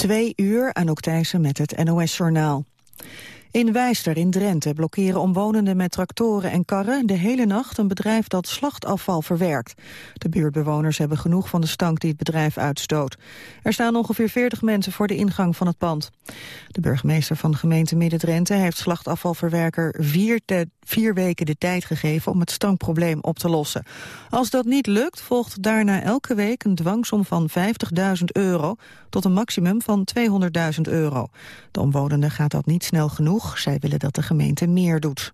Twee uur, aan Thijssen met het NOS-journaal. In Wijster in Drenthe blokkeren omwonenden met tractoren en karren de hele nacht een bedrijf dat slachtafval verwerkt. De buurtbewoners hebben genoeg van de stank die het bedrijf uitstoot. Er staan ongeveer 40 mensen voor de ingang van het pand. De burgemeester van de gemeente Midden-Drenthe heeft slachtafvalverwerker vier, vier weken de tijd gegeven om het stankprobleem op te lossen. Als dat niet lukt, volgt daarna elke week een dwangsom van 50.000 euro tot een maximum van 200.000 euro. De omwonenden gaat dat niet snel genoeg zij willen dat de gemeente meer doet.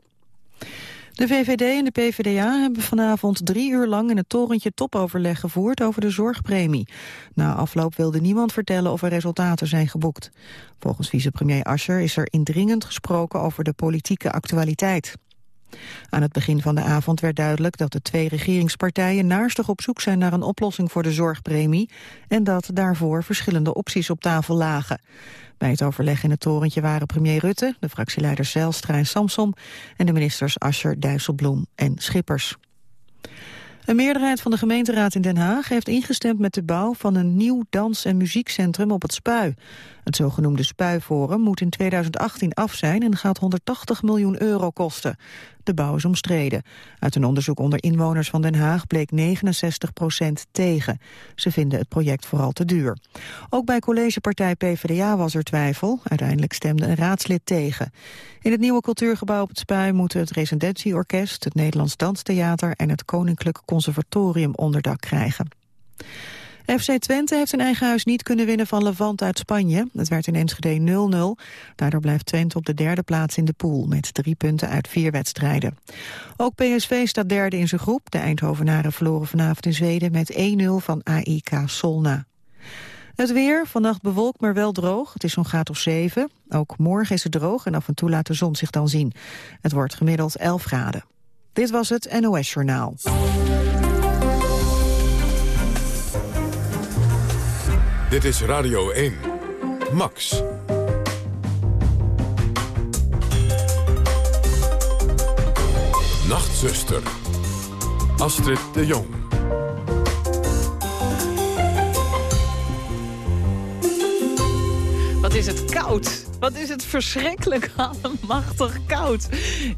De VVD en de PvdA hebben vanavond drie uur lang in het torentje topoverleg gevoerd over de zorgpremie. Na afloop wilde niemand vertellen of er resultaten zijn geboekt. Volgens vicepremier Ascher is er indringend gesproken over de politieke actualiteit. Aan het begin van de avond werd duidelijk dat de twee regeringspartijen naarstig op zoek zijn naar een oplossing voor de zorgpremie en dat daarvoor verschillende opties op tafel lagen. Bij het overleg in het torentje waren premier Rutte, de fractieleiders Zijlstra en Samsom en de ministers Ascher, Dijsselbloem en Schippers. Een meerderheid van de gemeenteraad in Den Haag heeft ingestemd met de bouw van een nieuw dans- en muziekcentrum op het Spui. Het zogenoemde Spuiforum moet in 2018 af zijn en gaat 180 miljoen euro kosten. De bouw is omstreden. Uit een onderzoek onder inwoners van Den Haag bleek 69 procent tegen. Ze vinden het project vooral te duur. Ook bij collegepartij PvdA was er twijfel. Uiteindelijk stemde een raadslid tegen. In het nieuwe cultuurgebouw op het Spui moeten het Residentieorkest, het Nederlands Danstheater en het Koninklijk Conservatorium onderdak krijgen. FC Twente heeft zijn eigen huis niet kunnen winnen van Levant uit Spanje. Het werd in Enschede 0-0. Daardoor blijft Twente op de derde plaats in de pool... met drie punten uit vier wedstrijden. Ook PSV staat derde in zijn groep. De Eindhovenaren verloren vanavond in Zweden met 1-0 van AIK Solna. Het weer, vannacht bewolkt maar wel droog. Het is zo'n graad of 7. Ook morgen is het droog en af en toe laat de zon zich dan zien. Het wordt gemiddeld 11 graden. Dit was het NOS Journaal. Dit is Radio 1. Max. Nachtzuster. Astrid de Jong. Wat is het koud. Wat is het verschrikkelijk allemachtig koud.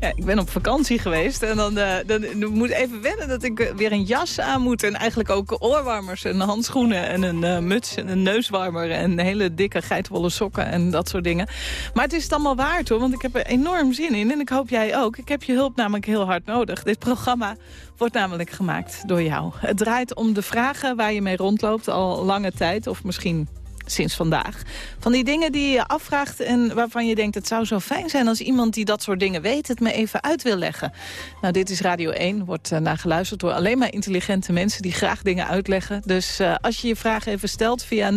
Ja, ik ben op vakantie geweest en dan, uh, dan, moet even wennen dat ik weer een jas aan moet. En eigenlijk ook oorwarmers en handschoenen en een uh, muts en een neuswarmer. En hele dikke geitwolle sokken en dat soort dingen. Maar het is het allemaal waard hoor, want ik heb er enorm zin in. En ik hoop jij ook. Ik heb je hulp namelijk heel hard nodig. Dit programma wordt namelijk gemaakt door jou. Het draait om de vragen waar je mee rondloopt al lange tijd. Of misschien sinds vandaag. Van die dingen die je afvraagt en waarvan je denkt... het zou zo fijn zijn als iemand die dat soort dingen weet... het me even uit wil leggen. Nou, dit is Radio 1, wordt uh, naar geluisterd door alleen maar intelligente mensen... die graag dingen uitleggen. Dus uh, als je je vraag even stelt via 0800-1121...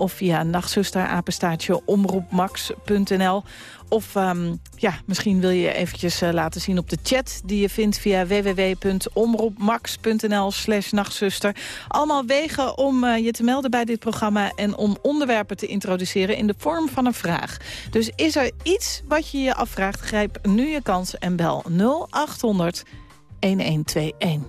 of via nachtzusterapenstaatje omroepmax.nl of um, ja, misschien wil je eventjes uh, laten zien op de chat... die je vindt via www.omroepmax.nl slash nachtzuster. Allemaal wegen om uh, je te melden bij dit programma... en om onderwerpen te introduceren in de vorm van een vraag. Dus is er iets wat je je afvraagt, grijp nu je kans en bel 0800 1121.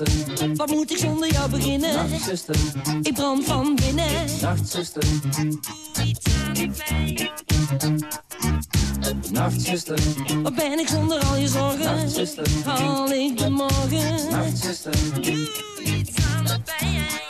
Nachtzuster, wat moet ik zonder jou beginnen? Nachtzuster, ik brand van binnen. Nachtzuster, doe iets aan pijn. Nachtzuster, wat ben ik zonder al je zorgen? Nachtzuster, haal ik de morgen? Nachtzuster, doe iets aan de pijn.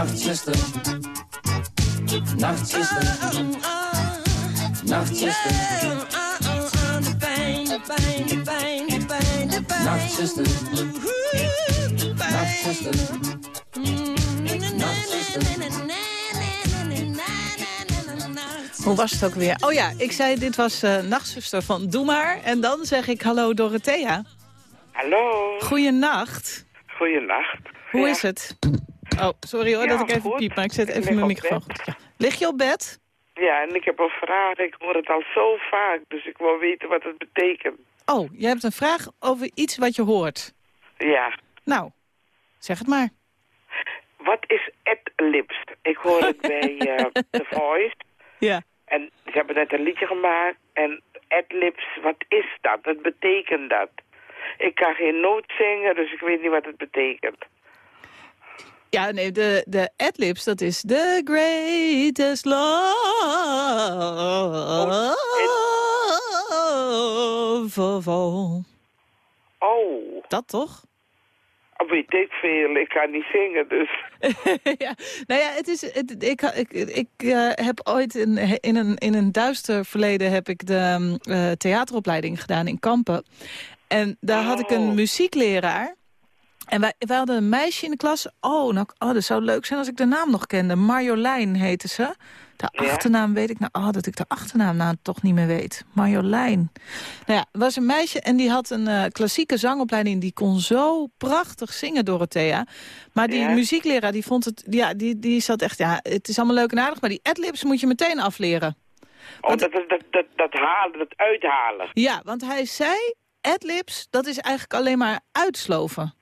Nachtzuster, nachtzuster, nachtzuster, aan de pijn, de pijn, de pijn, de pijn, de pijn. Nachtzuster, nachtzuster, Hoe was het ook weer? Oh ja, ik zei dit was eh Nachtzuster van Doe Maar. En dan zeg ik hallo Dorothea. Hallo, Goeienacht. goeienacht. Hoe Ja, is het? Oh, sorry hoor Ja, dat ik even goed. piep, maar ik zet even mijn microfoon bed. Lig je op bed? Ja, en ik heb een vraag. Ik hoor het al zo vaak, dus ik wil weten wat het betekent. Oh, je hebt een vraag over iets wat je hoort. Ja, Nou, zeg het maar. wat is ad-libs? Ik hoor het bij eh, The Voice. Ja. En ze hebben net een liedje gemaakt. En ad-libs, wat is dat? Wat betekent dat? Ik kan geen noot zingen, dus ik weet niet wat het betekent. Ja, nee, de, de adlibs, dat is the greatest love of all. Oh, Dat toch? weet ik veel. Ik kan niet zingen, dus... ja, nou ja, het is, het, ik, ik, ik eh, heb ooit in, in, een, in een duister verleden heb ik de eh, theateropleiding gedaan in Kampen. En daar had ik een Oh. muziekleraar. En wij, wij hadden een meisje in de klas. Oh, nou, oh, dat zou leuk zijn als ik de naam nog kende. Marjolein heette ze. De Ja. achternaam weet ik nou. Oh, dat ik de achternaam nou toch niet meer weet. Marjolein. Nou ja, was een meisje en die had een eh, klassieke zangopleiding. Die kon zo prachtig zingen, Dorothea. Maar die Ja. muziekleraar, die vond het... Ja, die, die zat echt... Ja, het is allemaal leuk en aardig, maar die adlibs moet je meteen afleren. Oh, dat, dat, dat, dat, dat halen, dat uithalen. Ja, want hij zei... Adlibs, dat is eigenlijk alleen maar uitsloven.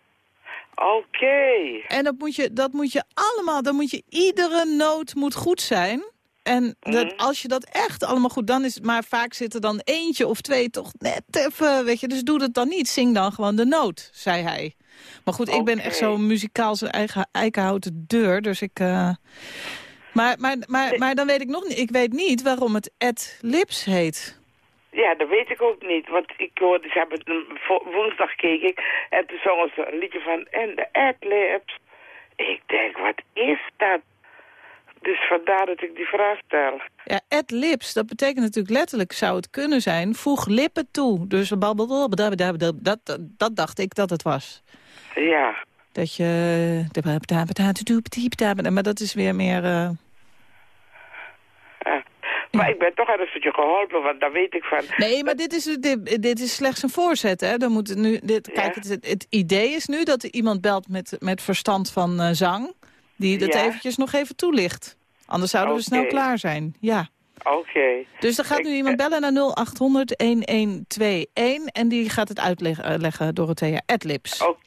Oké. En dat moet je, dat moet je allemaal, dan moet je, iedere noot moet goed zijn. En dat, Mhm. als je dat echt allemaal goed, dan is het, maar vaak zit er dan eentje of twee toch net even, weet je. Dus doe dat dan niet, zing dan gewoon de noot, zei hij. Maar goed, ik ben echt zo muzikaal zijn eigen eikenhouten deur, dus ik... eh, maar, maar, maar, maar dan weet ik nog niet, ik weet niet waarom het Ed Lips heet. Ja, dat weet ik ook niet. Want ik hoorde, ze hebben woensdag keek ik en toen zongen ze een liedje van en de Adlibs. Ik denk, wat is dat? Dus vandaar dat ik die vraag stel. Ja, Ed Lips, dat betekent natuurlijk letterlijk, zou het kunnen zijn, voeg lippen toe. Dus babbel, dat, dat, dat dacht ik dat het was. Ja. Dat je... Maar dat is weer meer... eh. Maar ik ben toch een stukje geholpen, want daar weet ik van. Nee, maar dit is, dit, dit is slechts een voorzet. Hè? Dan moet het nu, dit, Ja. Kijk, het, het idee is nu dat er iemand belt met, met verstand van eh, zang... die dat Ja. eventjes nog even toelicht. Anders zouden we snel Oké. klaar zijn. Ja. Oké. Dus er gaat nu Ik- iemand bellen naar 0800-1121 en die gaat het uitleggen, leggen, Dorothea Adlips. Oh,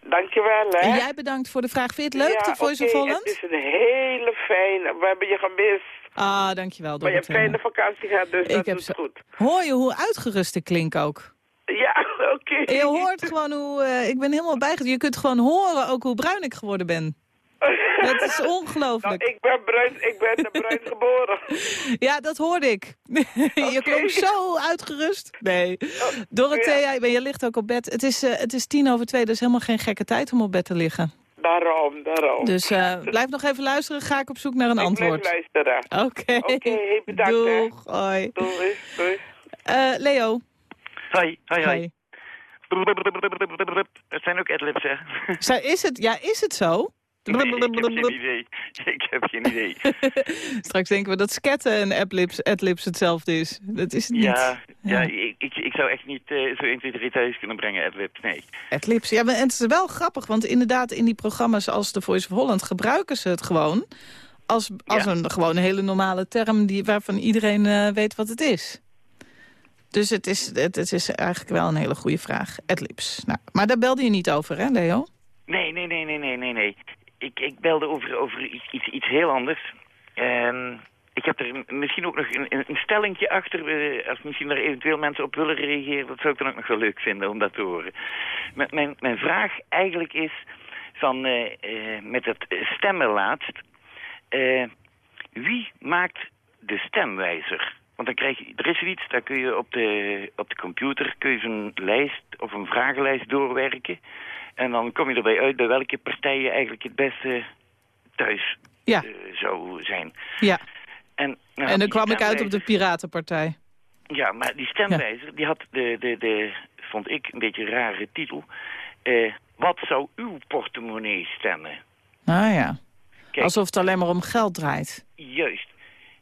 dankjewel, hè. En jij bedankt voor de vraag. Vind je het leuk, ja, de Voice oké, of Holland? het is een hele fijne... We hebben je gemist. Ah, dankjewel, Maar je hebt fijne vakantie gehad, dus Ik dat heb is goed. Hoor je hoe uitgerust ik klink ook? Ja, oké. Je hoort gewoon hoe... eh, ik ben helemaal bijgezet. Je kunt gewoon horen ook hoe bruin ik geworden ben. Dat is Nou, ongelooflijk. ik ben bruin, ik ben bruin geboren. Ja, dat hoorde ik. je klonk zo uitgerust. Nee. Oh, Dorothea, je- je ligt ook op bed. Het is, eh, het is tien over twee, dus helemaal geen gekke tijd om op bed te liggen. Daarom, daarom. Dus eh, blijf nog even luisteren, ga ik op zoek naar een ik antwoord. luisteren. Oké. Oké, bedankt, hè. Doeg, hoi. Doei, doei. Eh, Leo. Hoi, hoi, hoi. Hoi. Het zijn ook adlibs, hè? Zij- Is het, ja, is het zo? Ik heb geen idee. Ik heb geen idee. Straks denken we dat sketten en adlibs, adlibs hetzelfde is. Dat is het niet. Ja, ja ik, ik, ik zou echt niet eh, zo 1, 2, 3 thuis kunnen brengen, adlibs. Nee. Adlibs. Ja, maar het is wel grappig, want inderdaad in die programma's als The Voice of Holland gebruiken ze het gewoon als, als Ja. een gewoon een hele normale term die, waarvan iedereen eh, weet wat het is. Dus het is, het, het is eigenlijk wel een hele goede vraag. Adlibs. Nou, maar daar belde je niet over, hè, Leo? Nee, nee, nee, nee, nee, nee, nee. Ik, ik belde over, over iets, iets, heel anders. Ehm, ik heb er misschien ook nog een, een een stellingje achter. als misschien er eventueel mensen op willen reageren, dat zou ik dan ook nog wel leuk vinden om dat te horen. Mijn, mijn, mijn vraag eigenlijk is van eh, eh, met het stemmen laatst. eh, wie maakt de stemwijzer? Want dan krijg je, er is iets, daar kun je op de, op de computer kun je zo'n lijst of een vragenlijst doorwerken. En dan kom je erbij uit bij welke partij je eigenlijk het beste thuis Ja, eh, zou zijn. ja. En, nou, En dan kwam ik uit op de Piratenpartij. Ja, maar die stemwijzer, die had de, de, de, vond ik, een beetje een rare titel. Eh, wat zou uw portemonnee stemmen? Ah ja. Kijk, Alsof het alleen maar om geld draait. juist.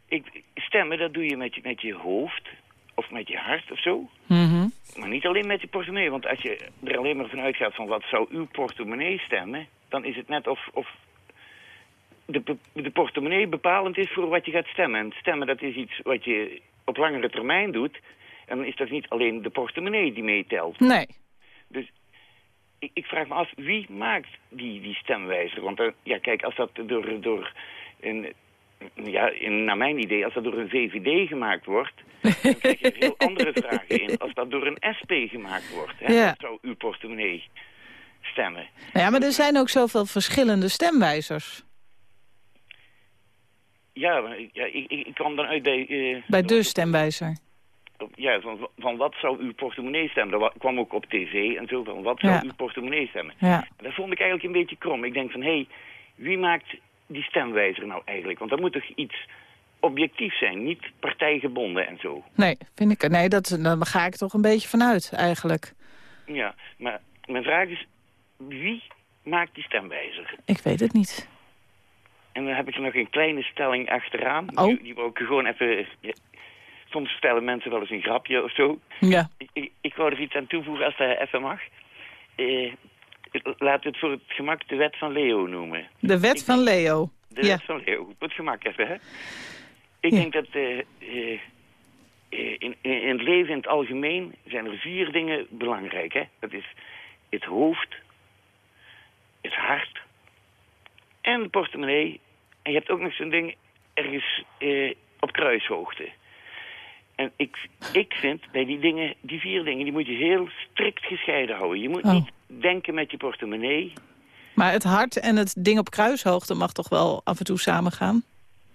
Ik, stemmen, dat doe je met, je met je hoofd of met je hart of zo. Mhm. Maar niet alleen met je portemonnee, want als je er alleen maar van uitgaat van wat zou uw portemonnee stemmen, dan is het net of, of de, de portemonnee bepalend is voor wat je gaat stemmen. En stemmen, dat is iets wat je op langere termijn doet. En dan is dat niet alleen de portemonnee die meetelt. Nee. Dus ik, ik vraag me af, wie maakt die, die stemwijzer? Want eh, ja, kijk, als dat door, door een, ja, in, naar mijn idee, als dat door een VVD gemaakt wordt, dan krijg je heel andere vragen in. Als dat door een SP gemaakt wordt, hè, Ja. zou uw portemonnee stemmen? Nou ja, maar er zijn ook zoveel verschillende stemwijzers. Ja, maar ja ik, ik, kwam dan uit bij... eh, Bij de stemwijzer. Ja, van, van wat zou uw portemonnee stemmen? Dat wa- kwam ook op tv en zo, van wat zou Ja. uw portemonnee stemmen? Ja. Dat vond ik eigenlijk een beetje krom. Ik denk van, hé, hey, wie maakt die stemwijzer nou eigenlijk? Want dat moet toch iets objectief zijn, niet partijgebonden en zo. Nee, vind ik, nee dat, daar ga ik toch een beetje vanuit eigenlijk. Ja, maar mijn vraag is, wie maakt die stemwijzer? Ik weet het niet. En dan heb ik er nog een kleine stelling achteraan. Oh. Die, die wil ik gewoon even... ja, soms stellen mensen wel eens een grapje of zo. Ja. Ik, ik, ik wou er iets aan toevoegen als dat even mag. Eh, laten we het voor het gemak de wet van Leo noemen. De wet van Leo. De Ja. wet van Leo. Voor het gemak even, hè. Ik Ja. denk dat eh, eh, eh, in, in, het leven in het algemeen zijn er vier dingen belangrijk, hè. Dat is het hoofd, het hart en de portemonnee. En je hebt ook nog zo'n ding ergens op kruishoogte. En ik, ik vind bij die dingen, die vier dingen, die moet je heel strikt gescheiden houden. Je moet Oh. niet denken met je portemonnee. Maar het hart en het ding op kruishoogte mag toch wel af en toe samengaan?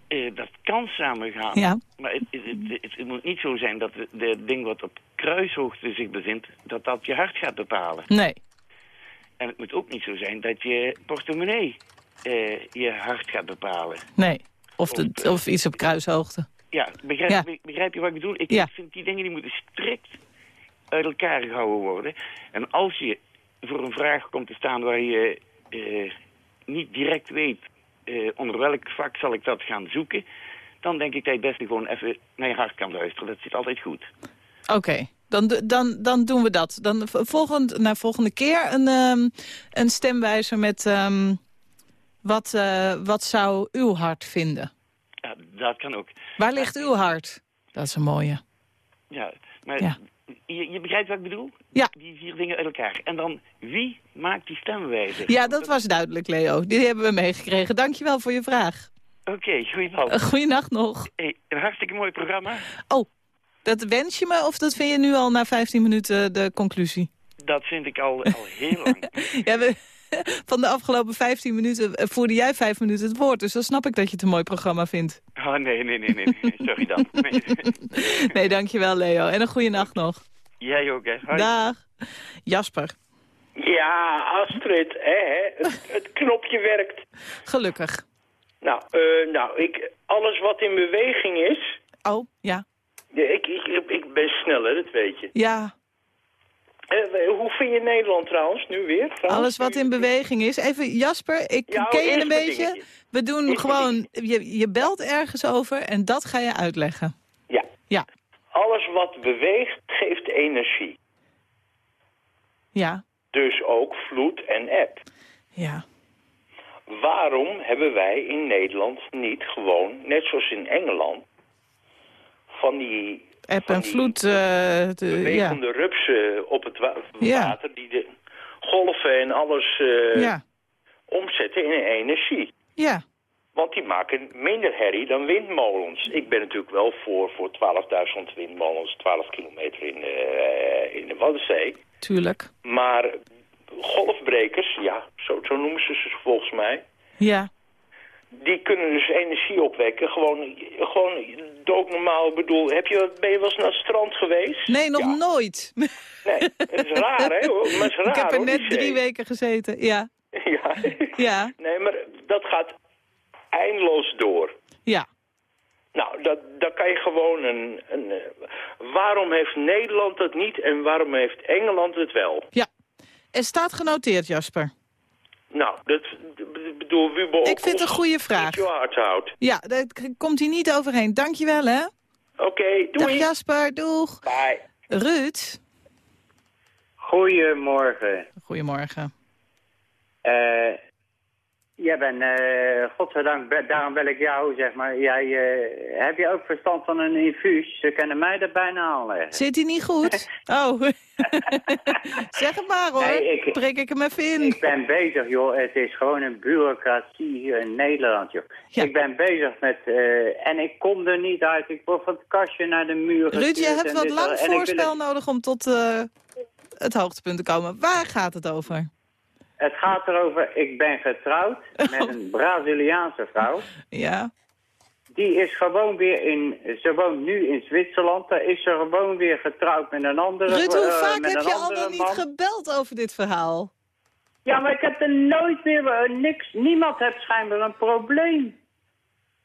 Eh, dat kan samengaan. Ja. Maar het, het, het, moet niet zo zijn dat het de ding wat op kruishoogte zich bevindt, dat dat je hart gaat bepalen. Nee. En het moet ook niet zo zijn dat je portemonnee eh, je hart gaat bepalen. Nee. Of, de, of iets op kruishoogte. Ja, begrijp, Ja. begrijp je wat ik bedoel? Ik Ja. vind die dingen die moeten strikt uit elkaar gehouden worden. En als je voor een vraag komt te staan waar je eh, niet direct weet eh, onder welk vak zal ik dat gaan zoeken, dan denk ik dat je het beste gewoon even naar je hart kan luisteren. Dat zit altijd goed. Oké. Dan, dan, dan doen we dat. Dan volgend, na volgende keer een, ehm, een stemwijzer met... ehm, wat, eh, wat zou uw hart vinden? Ja, Ja, dat kan ook. Waar ligt uw hart? Dat is een mooie. Ja, maar Ja. Je, je begrijpt wat ik bedoel? Ja. Die vier dingen uit elkaar. En dan, wie maakt die stemwijzer? Ja, dat was duidelijk, Leo. Die hebben we meegekregen. Dankjewel voor je vraag. Oké, goeiedag. Uh, Goeienacht nog. Hey, een hartstikke mooi programma. Oh, dat wens je me of dat vind je nu al na 15 minuten de conclusie? Dat vind ik al, al heel lang. Ja, we, van de afgelopen 15 minuten eh, voerde jij 5 minuten het woord. Dus dan snap ik dat je het een mooi programma vindt. Oh, nee, nee, nee, nee. nee. Sorry dan. Nee. Nee, dankjewel Leo. En een goede nacht nog. Jij ook, hè. Hoi. Dag. Jasper, Ja, Astrid, hè, hè, het, het knopje werkt. gelukkig. Nou, eh, nou ik, alles wat in beweging is... Oh, ja. ja, ik, ik, ik ben sneller, dat weet je. Ja, Eh, hoe vind je Nederland trouwens, nu weer? Trouwens, alles wat in beweging is. Even Jasper, ik Ja, ken je een beetje. dingetje. We doen gewoon, je, je belt ergens over en dat ga je uitleggen. Ja, Ja, alles wat beweegt geeft energie. ja, Dus ook vloed en eb. ja. Waarom hebben wij in Nederland niet gewoon, net zoals in Engeland... van die... Van en vloed, eh, de- ja. bewegende rupsen op het wa- water... die de golven en alles eh, omzetten in energie. ja. Want die maken minder herrie dan windmolens. Ik ben natuurlijk wel voor, voor 12.000 windmolens, 12 kilometer in de, eh, in de Waddenzee. Tuurlijk. Maar golfbrekers, ja, zo, zo noemen ze ze volgens mij... Ja, die kunnen dus energie opwekken. Gewoon, gewoon doodnormaal. Ik bedoel, heb je, ben je wel eens naar het strand geweest? nee, nog Ja. nooit. Nee, het is raar, hè? Maar is raar, ik heb er hoor, net drie zee. weken gezeten. Ja, Ja. ja, Nee, maar dat gaat eindeloos door. ja. Nou, dat, daar kan je gewoon een... een eh, waarom heeft Nederland dat niet en waarom heeft Engeland het wel? Ja, er staat genoteerd, Jasper. Nou, dat ik bedoel, Wubbo... Ik vind het een goede vraag. Ja, daar komt hij niet overheen. Dankjewel, hè. Oké, Dag doei. Jasper, doeg. Bye. Ruud. Goedemorgen. Goedemorgen. Eh jij bent, eh godzijdank, daarom bel ik jou, zeg maar. Jij, eh, heb je ook verstand van een infuus? Ze kunnen mij er bijna aanleggen. Zit hij niet goed? Oh. zeg het maar, hoor. Nee, ik- Prik ik hem even in. Ik ben bezig, joh. Het is gewoon een bureaucratie hier in Nederland, joh. Ja. Ik ben bezig met... eh, en ik kom er niet uit. Ik word van het kastje naar de muur Ruud, je hebt wat lang voorspel nodig om tot het hoogtepunt te komen. Waar gaat het over? Het gaat erover, ik ben getrouwd met een Braziliaanse vrouw. Ja. Die is gewoon weer in, ze woont nu in Zwitserland. Daar is ze gewoon weer getrouwd met een andere Ruud, hoe eh, vaak heb je al dan niet gebeld over dit verhaal? Ja, maar ik heb er nooit meer eh, niks. Niemand heeft schijnbaar een probleem.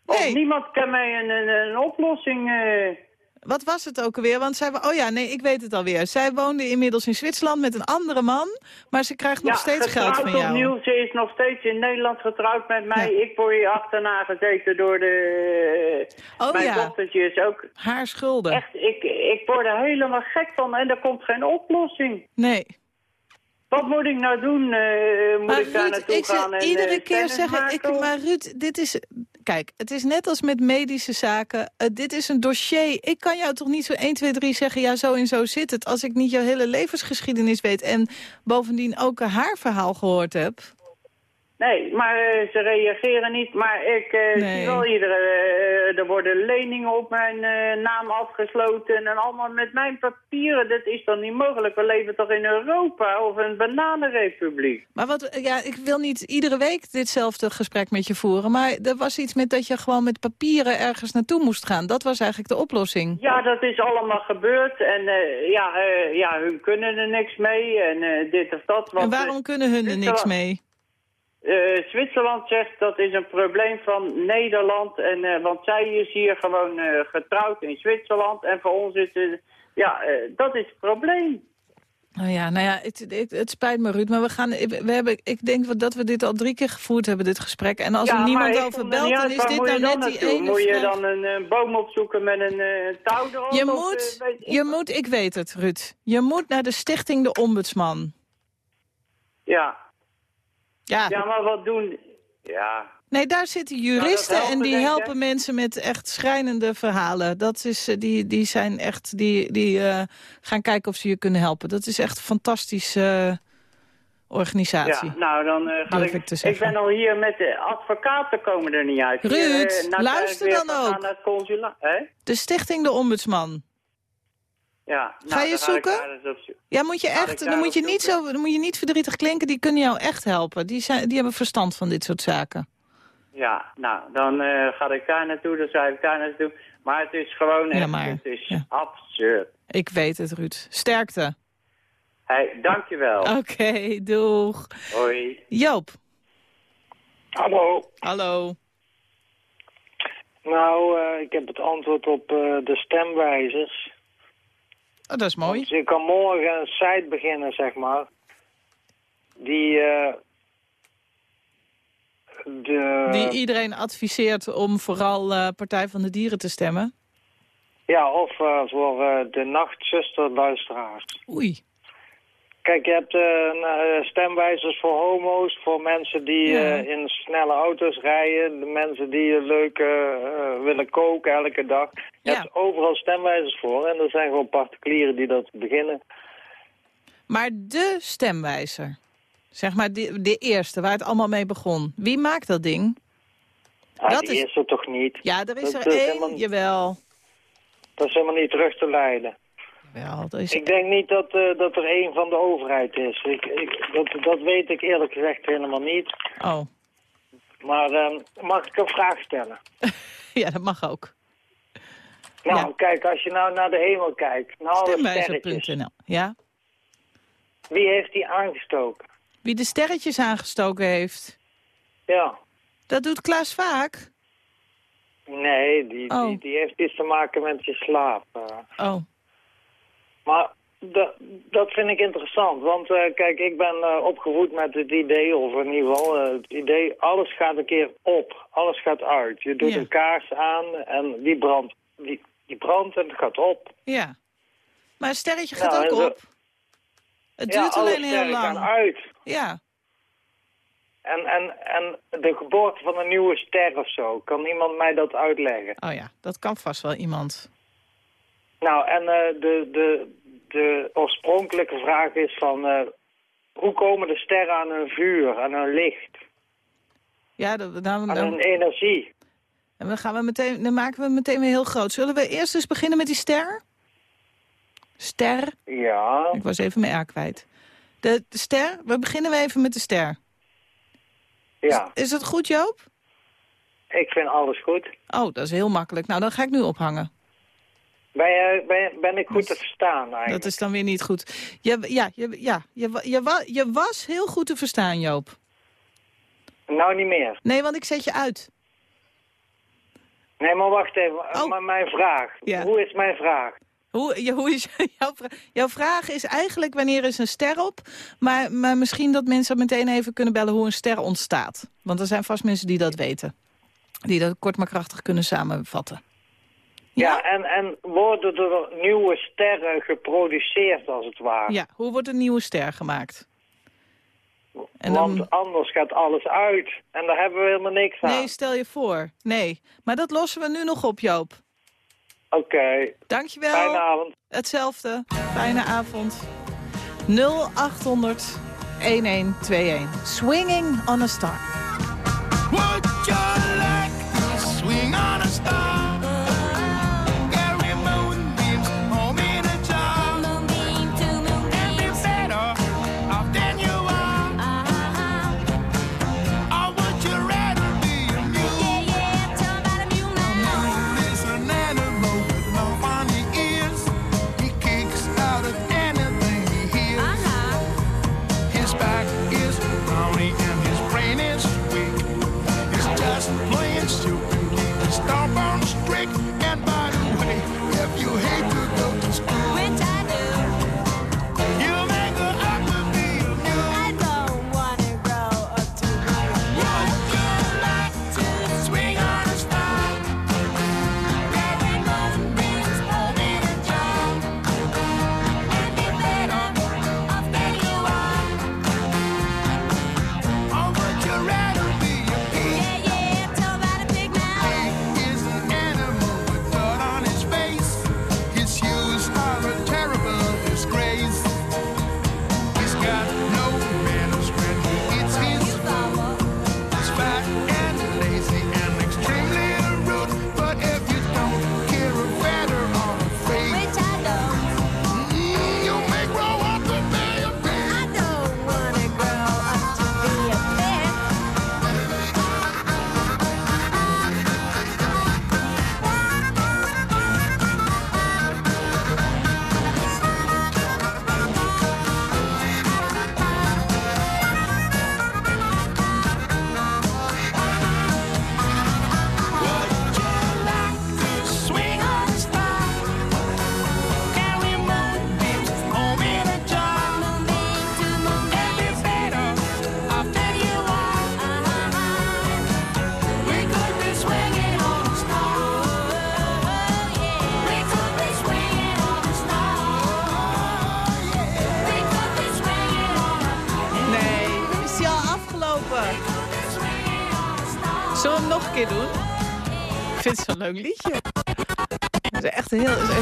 Of Nee. niemand kan mij een, een, een oplossing. eh, Wat was het ook alweer? Want zij, oh ja, nee, ik weet het alweer. Zij woonde inmiddels in Zwitserland met een andere man, maar ze krijgt nog ja, steeds geld van jou. opnieuw. Ze is nog steeds in Nederland getrouwd met mij. Ja. Ik word hier achterna gezeten door de... Oh mijn ja. dochtertje is ook... Haar schulden. Echt, ik, ik word er helemaal gek van en er komt geen oplossing. Nee. Wat moet ik nou doen? Eh, moet Maar ik daar Ruud, naartoe ik gaan en iedere eh, keer zeggen, ik, maar Ruud, dit is... Kijk, het is net als met medische zaken. Eh, dit is een dossier. Ik kan jou toch niet zo 1, 2, 3 zeggen, ja, zo en zo zit het. Als ik niet jouw hele levensgeschiedenis weet en bovendien ook haar verhaal gehoord heb. Nee, maar eh, ze reageren niet. Maar ik eh, Nee. zie wel iedere... eh, er worden leningen op mijn naam afgesloten en allemaal met mijn papieren. Dat is toch niet mogelijk? We leven toch in Europa of een bananenrepubliek? Maar wat, ja, ik wil niet iedere week ditzelfde gesprek met je voeren. Maar er was iets met dat je gewoon met papieren ergens naartoe moest gaan. Dat was eigenlijk de oplossing. Ja, dat is allemaal gebeurd. En ja, ja, hun kunnen er niks mee en dit of dat. Want, En waarom kunnen hun er niks mee? Eh, Zwitserland zegt dat is een probleem van Nederland. En, eh, want zij is hier gewoon eh, getrouwd in Zwitserland. En voor ons is het... Ja, dat is het probleem. Nou ja, nou ja, het, het, het spijt me Ruud, maar we gaan, we hebben, ik denk dat we dit al drie keer gevoerd hebben, dit gesprek. En als ja, er niemand over er belt, dan is dit nou net die ene Moet je dan een boom opzoeken met een eh, touw erop? Je moet, je moet, ik weet het Ruud, je moet naar de stichting De Ombudsman. Ja. Ja, ja, maar wat doen... Ja, Nee, daar zitten juristen en die helpen mensen met echt schrijnende verhalen. Dat is, eh, die, die zijn echt, die, die eh, gaan kijken of ze je kunnen helpen. Dat is echt een fantastische eh, organisatie. ja. nou dan eh, ga ik... ik Ik ben al hier met de advocaten komen er niet uit. Ruud, Hier, nou luister dan ook. Naar het consulaat, hè? De Stichting De Ombudsman. Ja. Ga nou, je dan ik zoeken? op zoek. Ja, moet je Ga echt, dan moet je, niet zoeken? zo, dan moet je niet verdrietig klinken. Die kunnen jou echt helpen. Die, zijn, die hebben verstand van dit soort zaken. Ja, nou, dan eh, ga ik daar naartoe, dan schrijf ik daar naartoe. Maar het is gewoon echt, Ja, maar, het is ja. absurd. Ik weet het, Ruud. Sterkte. Hey, dankjewel. Oké, doeg. Hoi. Joop. Hallo. Hallo. Nou, eh, ik heb het antwoord op eh, de stemwijzers. Oh, dat is mooi. Dus ik kan morgen een site beginnen, zeg maar. Die, eh, de, Die iedereen adviseert om vooral eh, Partij van de Dieren te stemmen. ja, of eh, voor de nachtzusterluisteraars. Oei. Kijk, je hebt eh, eh, stemwijzers voor homo's, voor mensen die Ja. eh, in snelle auto's rijden, de mensen die leuk willen koken elke dag. Je Ja. hebt overal stemwijzers voor en er zijn gewoon particulieren die dat beginnen. Maar de stemwijzer, zeg maar de, de eerste waar het allemaal mee begon. Wie maakt dat ding? Ah, Dat die is- er toch niet? Ja, er is Dat er één. helemaal- Jawel. Dat is helemaal niet terug te leiden. Er is... Ik denk niet dat, eh, dat er één van de overheid is. Ik, ik, dat, dat weet ik eerlijk gezegd helemaal niet. Oh, Maar eh, mag ik een vraag stellen? ja, dat mag ook. Nou, Ja. kijk, als je nou naar de hemel kijkt, sterretjes. Stemwijzer.nl. Ja? Wie heeft die aangestoken? Wie de sterretjes aangestoken heeft. Ja. Dat doet Klaas vaak. Nee, die, Oh. die, die heeft iets te maken met je slaap. eh. Oh, Maar dat, dat vind ik interessant, want eh, kijk, ik ben eh, opgevoed met het idee, of in ieder geval eh, het idee, alles gaat een keer op, alles gaat uit. Je doet Ja. een kaars aan en die brandt, die, die brandt en het gaat op. ja. Maar een sterretje gaat Nou, ook op. Het duurt alle alleen heel gaan lang. uit. Ja. En, en, en de geboorte van een nieuwe ster of zo, kan iemand mij dat uitleggen? Oh ja, dat kan vast wel iemand. Nou, en eh, de, de, de oorspronkelijke vraag is van... eh, hoe komen de sterren aan hun vuur, aan hun licht, Ja, dan, dan, aan hun energie? dan gaan we meteen, dan maken we meteen weer heel groot. Zullen we eerst eens beginnen met die ster? Ster. Ja, Ik was even mijn R kwijt. De, de ster, we beginnen we even met de ster. ja. Is dat goed, Joop? Ik vind alles goed. Oh, dat is heel makkelijk. Nou, dan ga ik nu ophangen. Ben, ben, ik goed te verstaan eigenlijk? Dat is dan weer niet goed. Je, ja, je, ja je, je, je was heel goed te verstaan, Joop. Nou niet meer. Nee, want ik zet je uit. Nee, maar wacht even. Oh. Maar mijn vraag. Ja. Hoe is mijn vraag? Hoe, je, hoe is jouw, vra- jouw vraag is eigenlijk wanneer is een ster op? Maar, maar misschien dat mensen meteen even kunnen bellen hoe een ster ontstaat. Want er zijn vast mensen die dat weten. Die dat kort maar krachtig kunnen samenvatten. Ja, en, en worden er nieuwe sterren geproduceerd als het ware? Ja, hoe wordt een nieuwe ster gemaakt? En dan- Want anders gaat alles uit. En daar hebben we helemaal niks aan. Nee, stel je voor. Nee, maar dat lossen we nu nog op, Joop. Oké, Dankjewel. fijne avond. Hetzelfde. Fijne avond. 0800 1121. Swinging on a Star.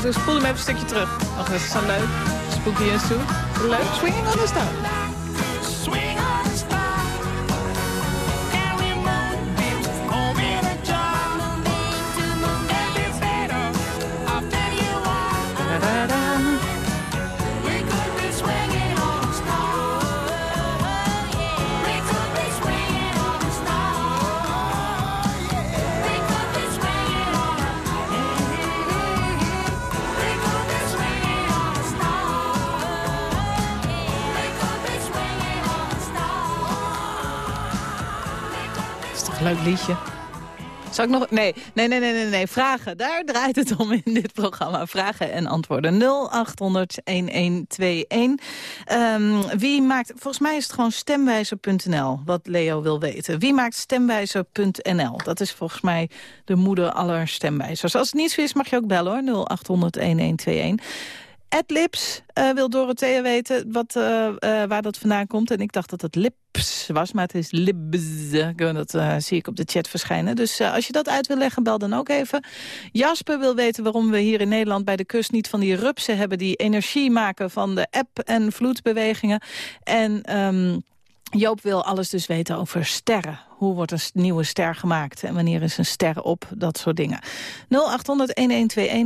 Echt een heel... Even, spoel hem even een stukje terug. Wacht, dat is zo leuk. Spooky en Sue. Leuk. Swinging on the Star. Liedje? Ik nog... Nee, nee, nee, nee, nee. Vragen. Daar draait het om in dit programma. Vragen en antwoorden. 0800-1121. Ehm, wie maakt... Volgens mij is het gewoon stemwijzer.nl, wat Leo wil weten. Wie maakt stemwijzer.nl? Dat is volgens mij de moeder aller stemwijzers. Als het niet zo is, mag je ook bellen hoor. 0800-1121. Adlibs eh wil Dorothea weten wat, eh, eh, waar dat vandaan komt. En ik dacht dat het lips was, maar het is libs. Dat zie ik op de chat verschijnen. Dus als je dat uit wil leggen, bel dan ook even. Jasper wil weten waarom we hier in Nederland bij de kust... niet van die rupsen hebben die energie maken van de eb- en vloedbewegingen. En... ehm, Joop wil alles dus weten over sterren. Hoe wordt een nieuwe ster gemaakt en wanneer is een ster op? Dat soort dingen.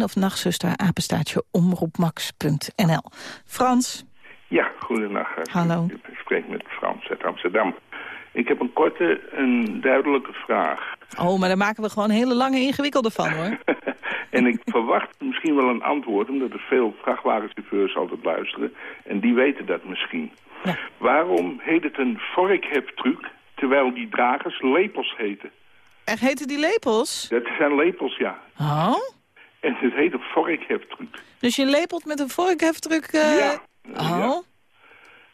0800-1121 of nachtzuster apenstaartje omroepmax.nl. Frans, Ja, goedenacht. Hallo. Ik spreek met Frans uit Amsterdam. Ik heb een korte en duidelijke vraag. oh, maar daar maken we gewoon hele lange ingewikkelde van hoor. En ik verwacht misschien wel een antwoord, omdat er veel vrachtwagenchauffeurs altijd luisteren. En die weten dat misschien. Waarom heet het een vorkhebtruc, terwijl die dragers lepels heten? Echt heten die lepels? Dat zijn lepels, ja. Oh? En het heet een vorkhebtruc. Dus je lepelt met een vorkheftruc? eh Ja. Oh? Ja.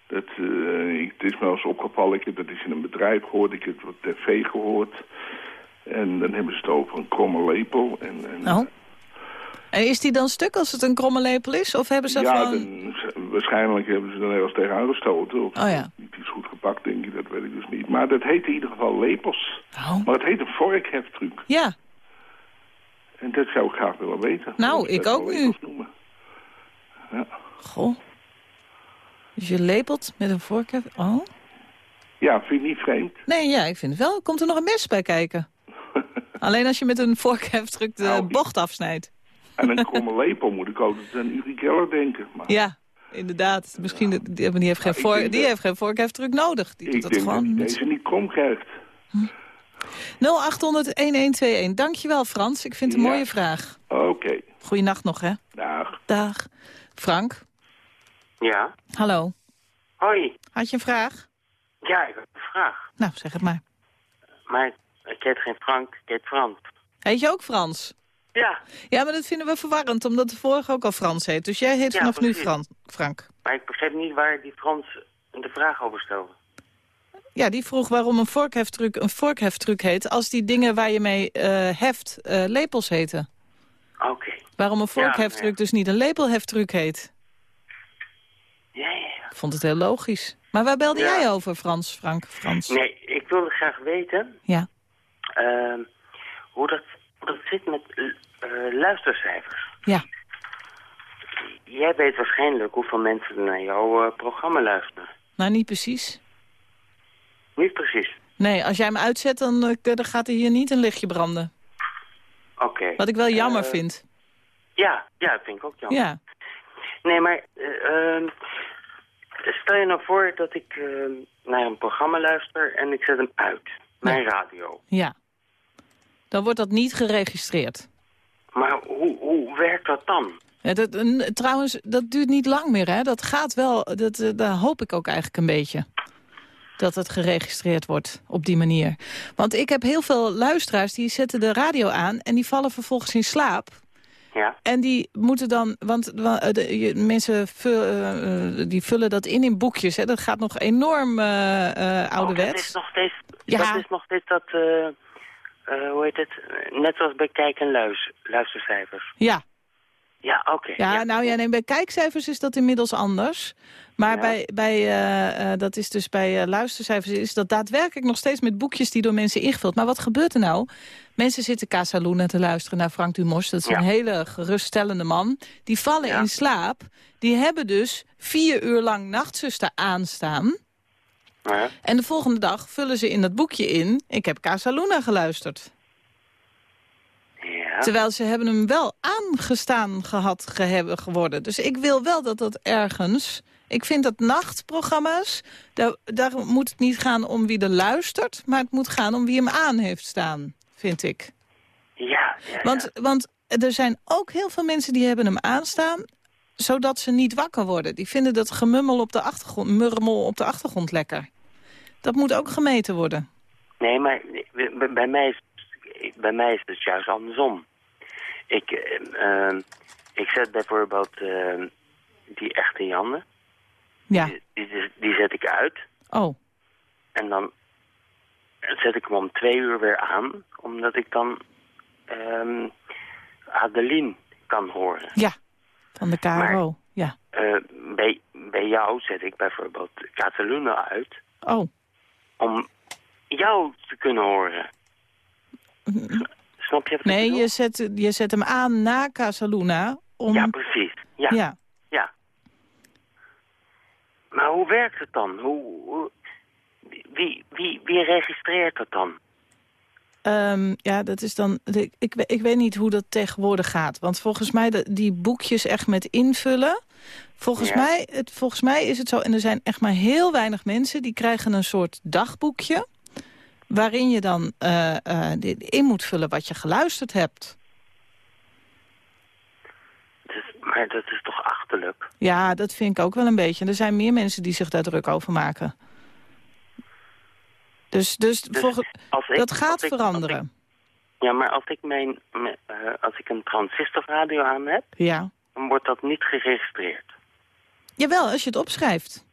Dat, eh, ik, het is me wel eens opgevallen. Ik heb dat is in een bedrijf gehoord. Ik heb het op tv gehoord. En dan hebben ze het over een kromme lepel. En, en, Oh. En is die dan stuk als het een kromme lepel is? Of hebben ze ja, gewoon... dan, waarschijnlijk hebben ze er ergens tegenaan gestoten. Of Oh ja. niet is goed gepakt, denk ik. Dat weet ik dus niet. Maar dat heet in ieder geval lepels. Oh. Maar het heet een vorkheftruc. Ja, En dat zou ik graag willen weten. Nou, ik ook nu. noemen. Ja. goh. Dus je lepelt met een vorkhef... Oh? ja, vind je niet vreemd? Nee, ja, ik vind het wel. Komt er nog een mes bij kijken? Alleen als je met een vorkheftruc de Nou, ik- bocht afsnijdt. Aan een kromme lepel moet ik altijd aan Uri Geller denken. Maar Ja, inderdaad. Misschien, de- die, heeft geen, ik voor, denk die dat- heeft geen vorkheftruc nodig. Die doet ik dat denk dat gewoon met deze niet krom krijgt. 0800-1121. Dankjewel, Frans. Ik vind het een Ja. mooie vraag. Oké, Goeienacht nog, hè? dag. Dag. Frank, Ja. hallo. Hoi. Had je een vraag? Ja, ik heb een vraag. Nou, zeg het maar. Maar ik heet geen Frank, ik heet Frans. Heet je ook Frans? Ja, Ja, maar dat vinden we verwarrend, omdat de vorige ook al Frans heet. Dus jij heet Ja, vanaf nu. Fran Frank. maar ik begrijp niet waar die Frans de vraag over stelde. Ja, die vroeg waarom een vorkheftruc een vorkheftruc heet... als die dingen waar je mee eh, heft eh, lepels heten. Oké. Waarom een Ja, vorkheftruc ja. dus niet een lepelheftruc heet. Ja. Ik vond het heel logisch. Maar waar belde Ja. jij over, Frans, Frank, Frans? Nee, ik wilde graag weten Ja. ehm, hoe, dat, hoe dat zit met eh, luistercijfers. Ja. Jij weet waarschijnlijk hoeveel mensen naar jouw eh, programma luisteren. Nou, niet precies. Niet precies. Nee, als jij hem uitzet, dan, eh, dan gaat er hier niet een lichtje branden. Oké. Wat ik wel jammer vind. Ja, ja, dat vind ik ook jammer. Ja. Nee, maar eh, ehm, stel je nou voor dat ik ehm, naar een programma luister en ik zet hem uit. Mijn radio. Ja. Dan wordt dat niet geregistreerd. Maar hoe, hoe werkt dat dan? Ja, dat, en, trouwens, dat duurt niet lang meer, hè? Dat gaat wel, dat, eh, daar hoop ik ook eigenlijk een beetje. Dat het geregistreerd wordt op die manier. Want ik heb heel veel luisteraars die zetten de radio aan... en die vallen vervolgens in slaap. Ja. En die moeten dan, want wa- eh, de, mensen vul- eh, eh, die vullen dat in in boekjes. Hè? Dat gaat nog enorm eh eh Oh, dat ouderwets. is nog steeds, Ja. dat is nog steeds dat, hoe heet het, net zoals bij kijk- en luis, luistercijfers. Ja, Ja, oké. Ja, nou ja, nee, bij kijkcijfers is dat inmiddels anders. Maar bij, bij eh, eh, dat is dus bij eh, luistercijfers is dat daadwerkelijk nog steeds met boekjes die door mensen ingevuld. Maar wat gebeurt er nou? Mensen zitten Casa Luna te luisteren naar Frank Dumos. Dat is Ja. een hele geruststellende man. Die vallen in slaap. Die hebben dus vier uur lang nachtzuster aanstaan. Ja. En de volgende dag vullen ze in dat boekje in... ik heb Casa Luna geluisterd. Ja. Terwijl ze hebben hem wel aangestaan gehad ge hebben geworden. Dus ik wil wel dat dat ergens... Ik vind dat nachtprogramma's, daar, daar moet het niet gaan om wie er luistert... maar het moet gaan om wie hem aan heeft staan, vind ik. Ja, ja, Want, want er zijn ook heel veel mensen die hebben hem aanstaan... zodat ze niet wakker worden. Die vinden dat gemummel op de achtergrond, murmel op de achtergrond lekker. Dat moet ook gemeten worden. Nee, maar bij- bij mij is, bij mij is het juist andersom. Ik, eh, eh, ik zet bijvoorbeeld eh, die echte Janne, Ja. die, die, die zet ik uit. Oh, En dan zet ik hem om twee uur weer aan, omdat ik dan ehm Adeline kan horen. ja. Van de KRO. Ja. Eh, bij, bij jou zet ik bijvoorbeeld Cataluna uit Oh. om jou te kunnen horen. Snap je wat Nee, je zet, je zet hem aan na Casaluna. Om... Ja, precies. Ja. Ja. ja. Maar hoe werkt het dan? Hoe, hoe- wie, wie, wie registreert dat dan? Ehm, ja, dat is dan. ik, ik weet niet hoe dat tegenwoordig gaat. Want volgens mij, de, die boekjes echt met invullen. Volgens, Ja. mij, het, volgens mij is het zo. En er zijn echt maar heel weinig mensen die krijgen een soort dagboekje. Waarin je dan eh, eh, in moet vullen wat je geluisterd hebt. Dus, maar dat is toch achterlijk? Ja, dat vind ik ook wel een beetje. En er zijn meer mensen die zich daar druk over maken. Dus, dus, Dus volgens- als ik- dat gaat ik- veranderen. Ja, maar als ik, mijn, me- eh, als ik een transistorradio aan heb, Ja. dan wordt dat niet geregistreerd. Jawel, als je het opschrijft.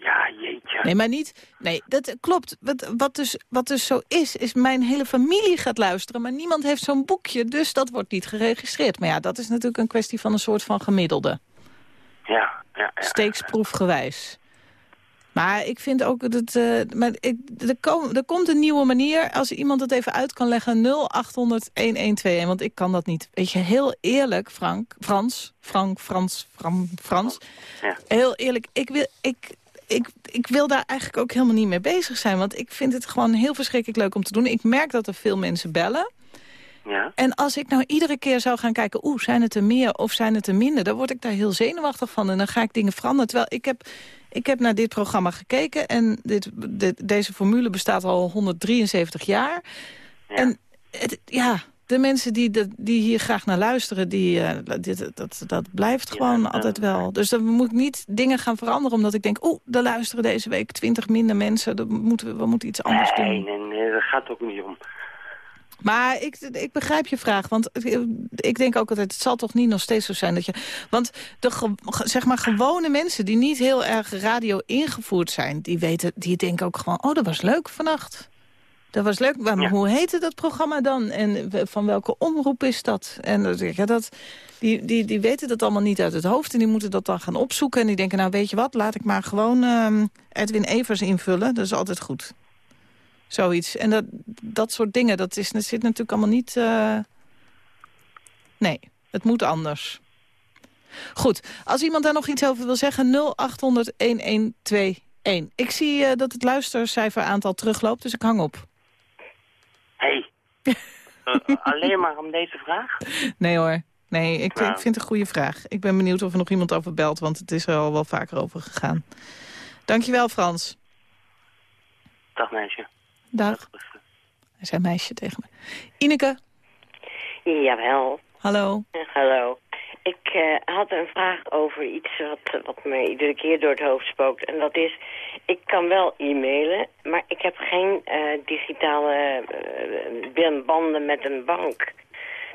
Ja, jeetje. Nee, maar niet... Nee, dat klopt. Wat, wat, dus, wat dus zo is, is mijn hele familie gaat luisteren... maar niemand heeft zo'n boekje, dus dat wordt niet geregistreerd. Maar ja, dat is natuurlijk een kwestie van een soort van gemiddelde. Ja, ja, ja. Steeksproefgewijs. Maar ik vind ook dat... eh, maar ik, er, kom- er komt een nieuwe manier. Als iemand het even uit kan leggen, 0800-1121. Want ik kan dat niet. Weet je, heel eerlijk, Frank, Frans, Frank, Frans, Frans. Ja. Heel eerlijk, ik wil, ik, ik, ik wil daar eigenlijk ook helemaal niet mee bezig zijn. Want ik vind het gewoon heel verschrikkelijk leuk om te doen. Ik merk dat er veel mensen bellen. Ja. En als ik nou iedere keer zou gaan kijken... oeh, zijn het er meer of zijn het er minder... dan word ik daar heel zenuwachtig van. En dan ga ik dingen veranderen. Terwijl ik heb, ik heb naar dit programma gekeken... en dit, dit, deze formule bestaat al 173 jaar. En het, ja, de mensen die, de, die hier graag naar luisteren... Die, eh, dit, dat, dat blijft gewoon altijd wel. Dus dan moet ik niet dingen gaan veranderen... omdat ik denk, oeh, er luisteren deze week 20 minder mensen. Dan moeten we, we moeten iets anders doen. Nee, nee, nee, daar gaat het ook niet om. Maar ik, ik begrijp je vraag, want ik- ik denk ook altijd... het zal toch niet nog steeds zo zijn dat je... Want de zeg maar gewone mensen die niet heel erg radio ingevoerd zijn... die, weten, die denken ook gewoon, oh, dat was leuk vannacht. Dat was leuk, maar hoe heette dat programma dan? En van welke omroep is dat? En ja, dat, die, die, die weten dat allemaal niet uit het hoofd... en die moeten dat dan gaan opzoeken. En die denken, nou weet je wat, laat ik maar gewoon ehm, Edwin Evers invullen. Dat is altijd goed. Zoiets. En dat, dat soort dingen, dat, is, dat zit natuurlijk allemaal niet... eh, Nee, het moet anders. Goed, als iemand daar nog iets over wil zeggen... 0800-1121. Ik zie eh, dat het luistercijferaantal terugloopt, dus ik hang op. Hé, hey. Eh, alleen maar om deze vraag? Nee hoor. Nee, ik, Nou. ik vind het een goede vraag. Ik ben benieuwd of er nog iemand over belt, want het is er al wel vaker over gegaan. Dankjewel, Frans. Dag meisje. Dag. Hij zei meisje tegen me. Ineke, Jawel. hallo. Hallo. Ik eh, had een vraag over iets wat, wat me iedere keer door het hoofd spookt. En dat is, ik kan wel e-mailen, maar ik heb geen eh, digitale eh, banden met een bank.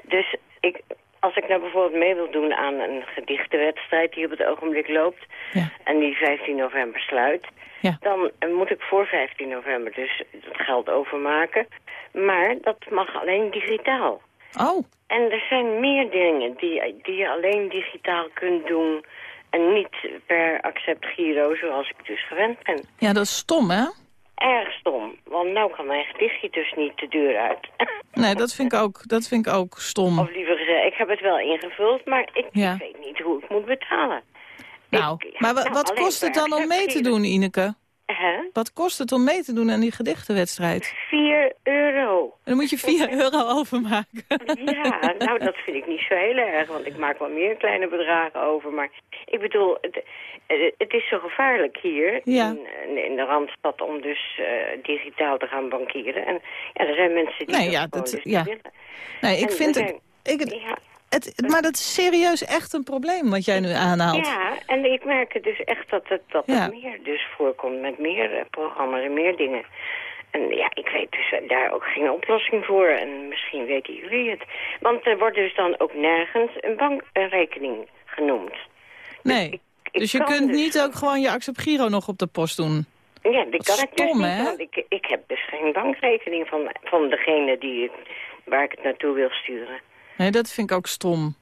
Dus ik, als ik nou bijvoorbeeld mee wil doen aan een gedichtenwedstrijd die op het ogenblik loopt... en die 15 november sluit... dan moet ik voor 15 november dus het geld overmaken. Maar dat mag alleen digitaal. Oh. En er zijn meer dingen die, die je alleen digitaal kunt doen... en niet per accept Giro, zoals ik dus gewend ben. Ja, dat is stom, hè? Erg stom, want nou kan mijn gedichtje dus niet de deur uit. Nee, dat vind ik ook, dat vind ik ook stom. Of liever gezegd, ik heb het wel ingevuld, maar ik Ja. weet niet hoe ik moet betalen. Nou, maar nou, wat kost het dan om mee te doen, Ineke? Hè? Wat kost het om mee te doen aan die gedichtenwedstrijd? 4 euro. En dan moet je 4 euro overmaken. Ja, nou dat vind ik niet zo heel erg, want ik maak wel meer kleine bedragen over. Maar ik bedoel, het, eh, het is zo gevaarlijk hier Ja. in, in de Randstad om dus eh, digitaal te gaan bankieren. En ja, er zijn mensen die Nee, dat ja, dat, dus ja. niet willen. Nee, ik En vind het, zijn- ik, ja, het... Maar dat is serieus echt een probleem wat jij nu aanhaalt. Ja, en ik merk het dus echt dat het, dat het meer dus voorkomt met meer eh, programma's en meer dingen. En ja, ik weet dus daar ook geen oplossing voor. En misschien weten jullie het. Want er wordt dus dan ook nergens een bankrekening genoemd. Nee, ik dus je kunt dus- niet ook gewoon je Accept Giro nog op de post doen? Ja, die kan ik dus Stom, niet, hè? want ik, ik heb dus geen bankrekening van, van degene die, ik- waar ik het naartoe wil sturen. Nee, dat vind ik ook stom.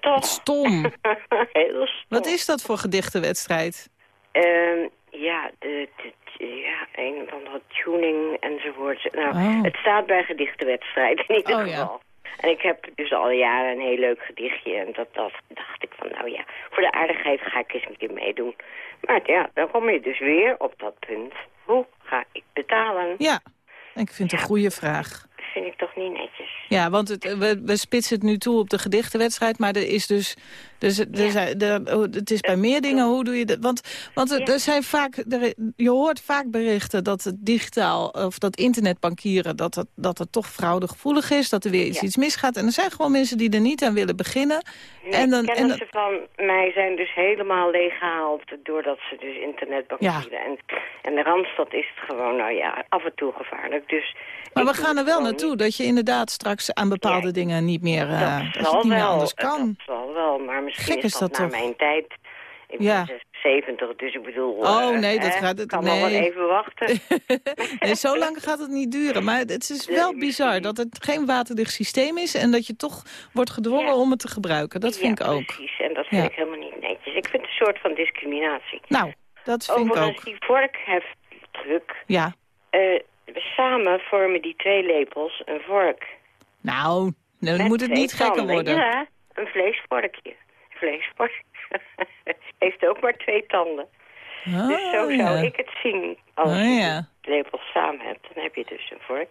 Toch... Stom. Heel stom. Wat is dat voor gedichtenwedstrijd? Ehm, ja, de, de- ja, een of andere tuning enzovoort. Nou, Oh. het staat bij gedichtenwedstrijd in ieder Oh, ja. geval. En ik heb dus al jaren een heel leuk gedichtje. En dat, dat dacht ik van, nou ja, voor de aardigheid ga ik eens een keer meedoen. Maar ja, dan kom je dus weer op dat punt. Hoe ga ik betalen? Ja, ik vind het een goede vraag. Dat vind ik toch niet netjes. Ja, want het, we, we spitsen het nu toe op de gedichtenwedstrijd, maar er is dus, dus er zijn, oh, het is bij meer dingen, hoe doe je dat? Want, want er, er zijn vaak, er, je hoort vaak berichten dat het digitaal, of dat internetbankieren, dat het, dat het toch fraudegevoelig is, dat er weer iets, iets misgaat. En er zijn gewoon mensen die er niet aan willen beginnen. Nee, en dan, en kennissen van mij zijn dus helemaal leeggehaald doordat ze dus internet bankieren. En, en de Randstad is het gewoon, nou ja, af en toe gevaarlijk. Dus maar we gaan er wel naartoe, dat je inderdaad straks aan bepaalde dingen niet meer, eh, dat, het niet meer wel, anders kan. Dat zal wel, maar misschien Gek is dat, dat na toch? mijn tijd. Ik ben Ja. 76, dus ik bedoel... Oh, eh, nee, dat hè, gaat- dat- kan nog wel nee. even wachten. Nee, zo lang gaat het niet duren. Maar het is wel bizar dat het geen waterdicht systeem is... en dat je toch wordt gedwongen om het te gebruiken. Dat vind ja, ik ook. precies. En dat vind Ja. ik helemaal niet netjes. Ik vind het een soort van discriminatie. Nou, dat vind ik ook. die vorkheftruc... Ja. eh, samen vormen die twee lepels een vork. Nou, dan Met moet het niet gekker worden. Ja, een vleesvorkje. Vleesvork. Heeft ook maar twee tanden. dus zo Oh, zou ik het zien. Als Oh, je ja. de lepels samen hebt, dan heb je dus een vork.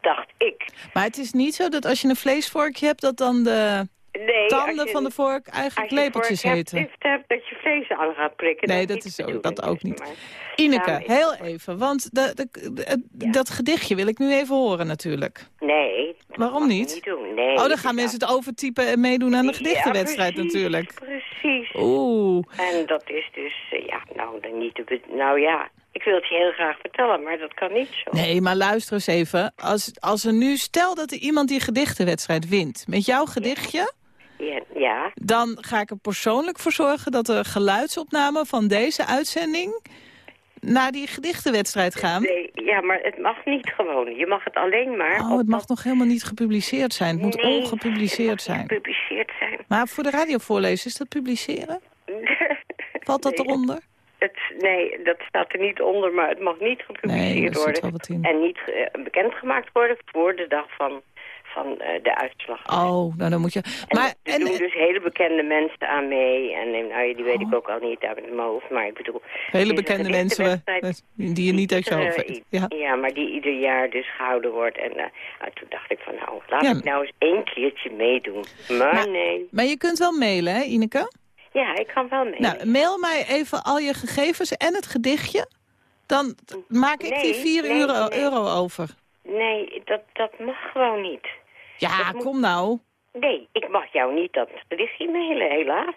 Dacht ik. Maar het is niet zo dat als je een vleesvorkje hebt... dat dan de Nee, als tanden je- van de vork Als eigenlijk je lepeltjes hebt, heten. is het dat je vlees aan gaat prikken. Nee, dat is dat ook niet. maar Ineke, is heel even, want de, de, de- dat gedichtje wil ik nu even horen natuurlijk. Nee. Waarom niet? niet doen. Nee, oh, dan gaan mensen het overtypen en meedoen aan de gedichtenwedstrijd precies, natuurlijk. Precies. Oeh. En dat is dus, eh, ja, nou, dan niet te... Nou ja, ik wil het je heel graag vertellen, maar dat kan niet zo. Nee, maar luister eens even. Als, als er nu, stel dat er iemand die gedichtenwedstrijd wint met jouw gedichtje... Ja, dan ga ik er persoonlijk voor zorgen dat er geluidsopnamen van deze uitzending... naar die gedichtenwedstrijd gaan. Nee, ja, maar het mag niet gewoon. Je mag het alleen maar... Oh, het mag nog helemaal niet gepubliceerd zijn. Het moet Nee, ongepubliceerd zijn. gepubliceerd zijn. Maar voor de radiovoorlezer, is dat publiceren? Valt dat Nee, eronder? Het, nee, dat staat er niet onder, maar het mag niet Nee, gepubliceerd zit worden. wel wat in. En niet eh, bekendgemaakt worden voor de dag van, van eh, de uitslag. Oh, nou dan moet je... En Maar, er doen dus hele bekende mensen aan mee. En eh, nou, die weet ik ook al niet uit mijn hoofd. Maar ik bedoel... hele bekende mensen eh, die je niet uit je hoofd weet. Ja. Ja, maar die ieder jaar dus gehouden wordt. En eh, nou, toen dacht ik van, nou, laat Ja. ik nou eens één keertje meedoen. Maar, Maar- nee. Maar je kunt wel mailen, hè, Ineke? Ja, ik kan wel mee. Nou, mail mij even al je gegevens en het gedichtje. Dan maak ik Nee, die 4 nee, euro, nee. euro over. Nee, dat, dat mag gewoon niet. Ja, kom nou. Nee, ik mag jou niet dat gedichtje mailen, helaas.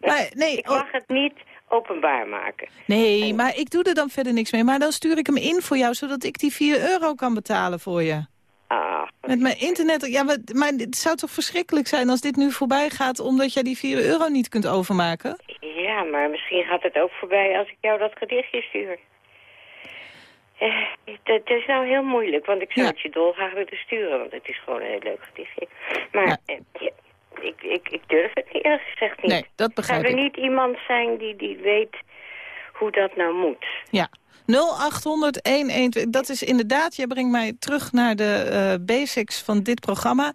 Maar, nee, ik oh. mag het niet openbaar maken. Nee, maar ik doe er dan verder niks mee. Maar dan stuur ik hem in voor jou, zodat ik die 4 euro kan betalen voor je. Ah, Met mijn internet... Ja, maar, maar het zou toch verschrikkelijk zijn als dit nu voorbij gaat... omdat jij die 4 euro niet kunt overmaken? ja, maar misschien gaat het ook voorbij als ik jou dat gedichtje stuur. Eh, dat is nou heel moeilijk, want ik zou het je dolgraag willen sturen, want het is gewoon een heel leuk gedichtje. Maar eh, ja, ik, ik, ik durf het niet, eerlijk gezegd niet. Nee, dat begrijp Zou er ik. niet iemand zijn die, die weet hoe dat nou moet? Ja. 0800 112. Dat is inderdaad, jij brengt mij terug naar de eh, basics van dit programma.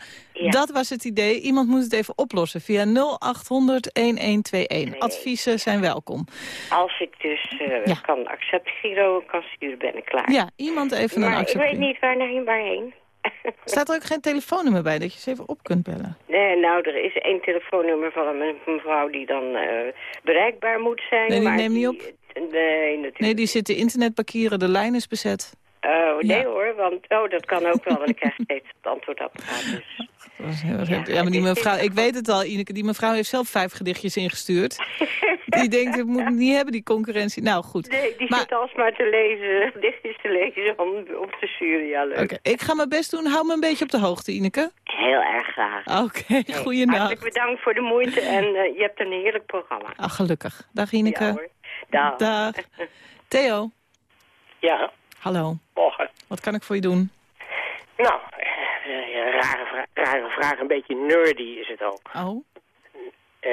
Dat was het idee. Iemand moet het even oplossen via 0800 1121. Adviezen zijn welkom. Als ik dus eh, kan accept Giro kan sturen, ben ik klaar. Ja, iemand even een maar ik weet niet waar, waarheen. Staat er ook geen telefoonnummer bij dat je ze even op kunt bellen? Nee, nou, er is één telefoonnummer van een mevrouw die dan eh, bereikbaar moet zijn. Nee, die maar neemt niet op? Nee, natuurlijk. Nee, die zitten internetparkieren, de lijn is bezet. Oh, nee hoor, want oh, dat kan ook wel, want ik krijg steeds het antwoordapparaat. Dus. Dat was heel erg- Ja, maar die mevrouw, ik weet het al, Ineke, die mevrouw heeft zelf vijf gedichtjes ingestuurd. Die denkt, ik moet niet hebben, die concurrentie. Nou, goed. Nee, die zit alsmaar te lezen, gedichtjes te lezen om op te sturen. Ja, leuk. Oké, ik ga mijn best doen. Hou me een beetje op de hoogte, Ineke. Heel erg graag. Oké, Nee, goeienacht. Hartelijk bedankt voor de moeite en eh, je hebt een heerlijk programma. Ah, gelukkig. Dag Ineke. Ja, hoor. Dag. Dag. Theo. Ja, Hallo. morgen. Wat kan ik voor je doen? Nou, eh, een rare, vra- rare vraag, een beetje nerdy is het ook. Oh? Eh,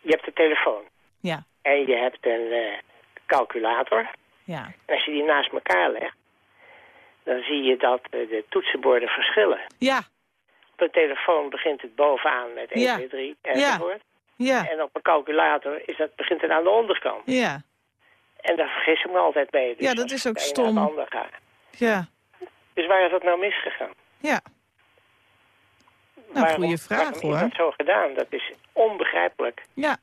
je hebt de telefoon Ja. en je hebt een eh, calculator. Ja. En als je die naast elkaar legt, dan zie je dat eh, de toetsenborden verschillen. Ja. Op een telefoon begint het bovenaan met 1, Ja. 2, 3 Ja. enzovoort. Ja. En op een calculator is dat, begint het aan de onderkant. Ja. En daar vergis ik me altijd mee. Dus Ja, dat is ook stom. ander. Ja. Dus waar is dat nou misgegaan? Ja. Nou, Waarom- goede vraag waarom hoor. is dat zo gedaan? Dat is onbegrijpelijk. Ja.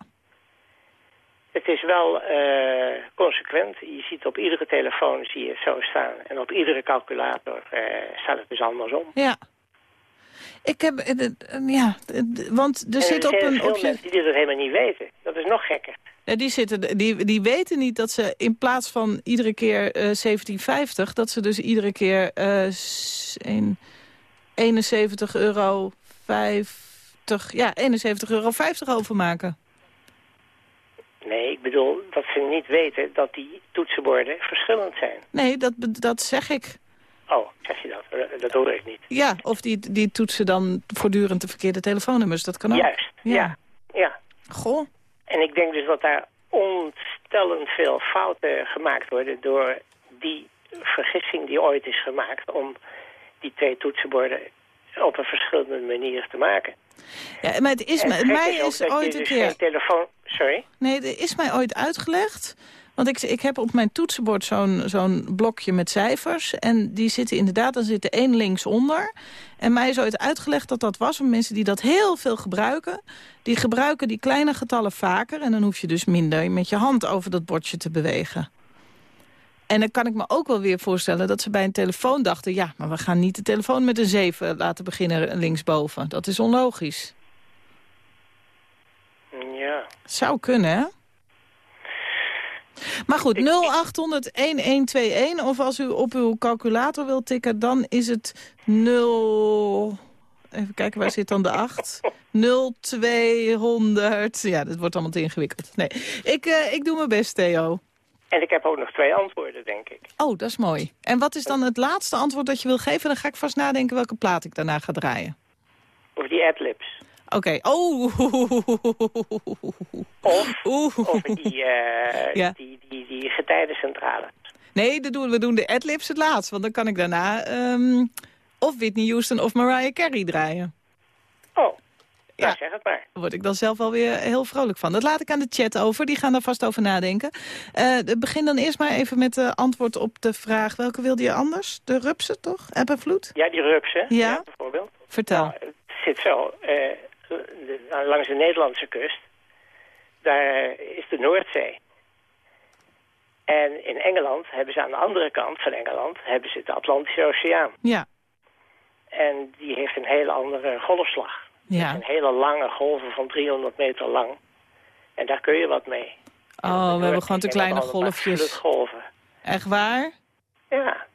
Het is wel eh, consequent. Je ziet op iedere telefoon zie je het zo staan. En op iedere calculator eh, staat het dus andersom. Ja. Ik heb, eh, eh, ja, eh, want er en zit op een... Op je, die dat helemaal niet weten. Dat is nog gekker. Ja, die, zitten, die, die weten niet dat ze in plaats van iedere keer eh 17,50... dat ze dus iedere keer een 71 euro 50... Ja, 71 euro 50 overmaken. Nee, ik bedoel dat ze niet weten dat die toetsenborden verschillend zijn. Nee, dat, dat zeg ik. Oh, zeg je dat? Eh, Dat hoor ik niet. Ja, of die, die toetsen dan voortdurend de verkeerde telefoonnummers. Dat kan ook. Juist, ja. ja. Goh. En ik denk dus dat daar ontstellend veel fouten gemaakt worden... door die vergissing die ooit is gemaakt... om die twee toetsenborden op een verschillende manier te maken. Ja, maar het is, En mij ook is ooit een dus keer... geen telefoon... Sorry? Nee, er is mij ooit uitgelegd. Want ik, ik heb op mijn toetsenbord zo'n zo'n blokje met cijfers. En die zitten inderdaad, dan zit er één linksonder. En mij is ooit uitgelegd dat dat was om mensen die dat heel veel gebruiken. Die gebruiken die kleine getallen vaker. En dan hoef je dus minder met je hand over dat bordje te bewegen. En dan kan ik me ook wel weer voorstellen dat ze bij een telefoon dachten... ja, maar we gaan niet de telefoon met een 7 laten beginnen linksboven. Dat is onlogisch. Ja. Zou kunnen, hè? Maar goed, 0800-1121. Of als u op uw calculator wilt tikken, dan is het 0... Even kijken, waar zit dan de 8? 0200. Ja, dat wordt allemaal te ingewikkeld. Nee, ik, eh, ik doe mijn best, Theo. En ik heb ook nog twee antwoorden, denk ik. Oh, dat is mooi. En wat is dan het laatste antwoord dat je wil geven? Dan ga ik vast nadenken welke plaat ik daarna ga draaien. Over die adlibs. Oké. Oh. Of over die, eh, Ja. die, die, die getijdencentrale. Nee, dat doen, we doen de adlibs het laatst. Want dan kan ik daarna ehm, of Whitney Houston of Mariah Carey draaien. Oh, ja. nou zeg het maar. Daar word ik dan zelf wel weer heel vrolijk van. Dat laat ik aan de chat over. Die gaan daar vast over nadenken. Eh, begin dan eerst maar even met de antwoord op de vraag... welke wilde je anders? De rupsen, toch? Eb en vloed? Ja, die rupsen, Ja. ja. bijvoorbeeld. Vertel. Nou, het zit zo, eh, de- langs de Nederlandse kust, daar is de Noordzee. En in Engeland hebben ze aan de andere kant van Engeland hebben ze de Atlantische Oceaan. Ja. En die heeft een hele andere golfslag. Ja. Een hele lange golven van 300 meter lang. En daar kun je wat mee. Oh, we hebben gewoon te kleine golfjes. Echt waar? Ja.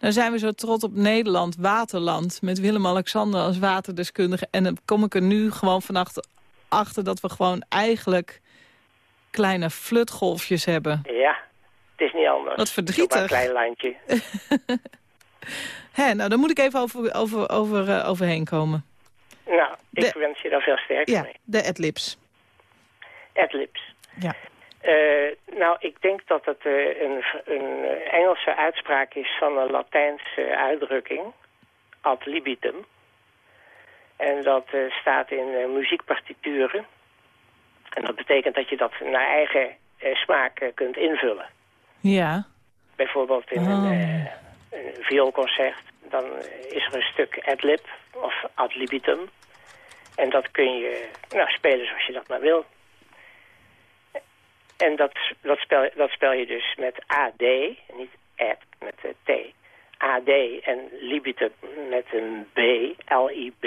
Dan zijn we zo trots op Nederland, waterland, met Willem-Alexander als waterdeskundige. En dan kom ik er nu gewoon vannacht achter dat we gewoon eigenlijk kleine flutgolfjes hebben. Ja. Het is niet anders. Wat verdrietig. Zo'n klein landje. Hè, nou, daar moet ik even over, over, over, eh, overheen komen. Nou, ik wens je daar veel sterker Ja, mee. de adlibs. Adlibs. Ja. Eh, nou, ik denk dat het eh, een, een Engelse uitspraak is van een Latijnse uitdrukking. Ad libitum. En dat eh, staat in muziekpartituren. En dat betekent dat je dat naar eigen smaak kunt invullen. Ja. Bijvoorbeeld in Oh. een, eh, een vioolconcert. Dan is er een stuk ad-lib of ad libitum. En dat kun je nou, spelen zoals je dat maar wil. En dat, dat, spel, dat spel je dus met AD, niet ad, met de T. AD en libitum met een B, L-I-B.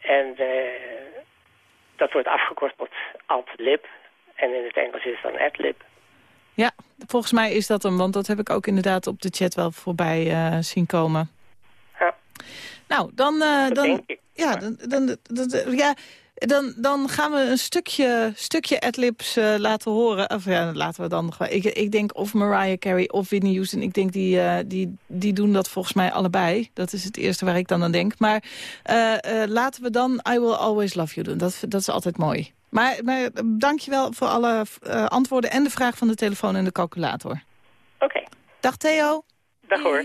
En eh, dat wordt afgekort tot ad-lib. En in het Engels is het dan ad-lib. Ja, volgens mij is dat hem, want dat heb ik ook inderdaad op de chat wel voorbij eh, zien komen. Ja. Nou, dan... Dat dan denk ik. Ja, dan, dan, dan, ja dan, dan gaan we een stukje, stukje adlibs eh, laten horen. Of ja, laten we dan... gewoon- Ik, ik denk of Mariah Carey of Whitney Houston. Ik denk die, eh, die, die doen dat volgens mij allebei. Dat is het eerste waar ik dan aan denk. Maar eh, eh, laten we dan I Will Always Love You doen. Dat, dat is altijd mooi. Maar, maar dankjewel voor alle eh, antwoorden en de vraag van de telefoon en de calculator. Oké. Dag Theo. Dag hoor.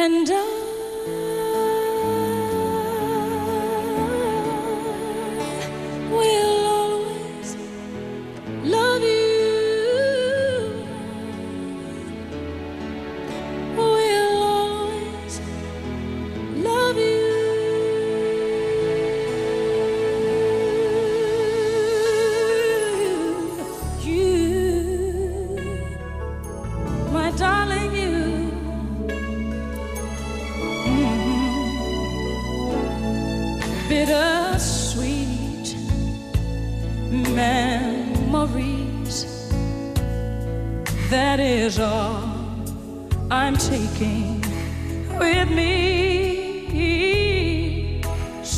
And I will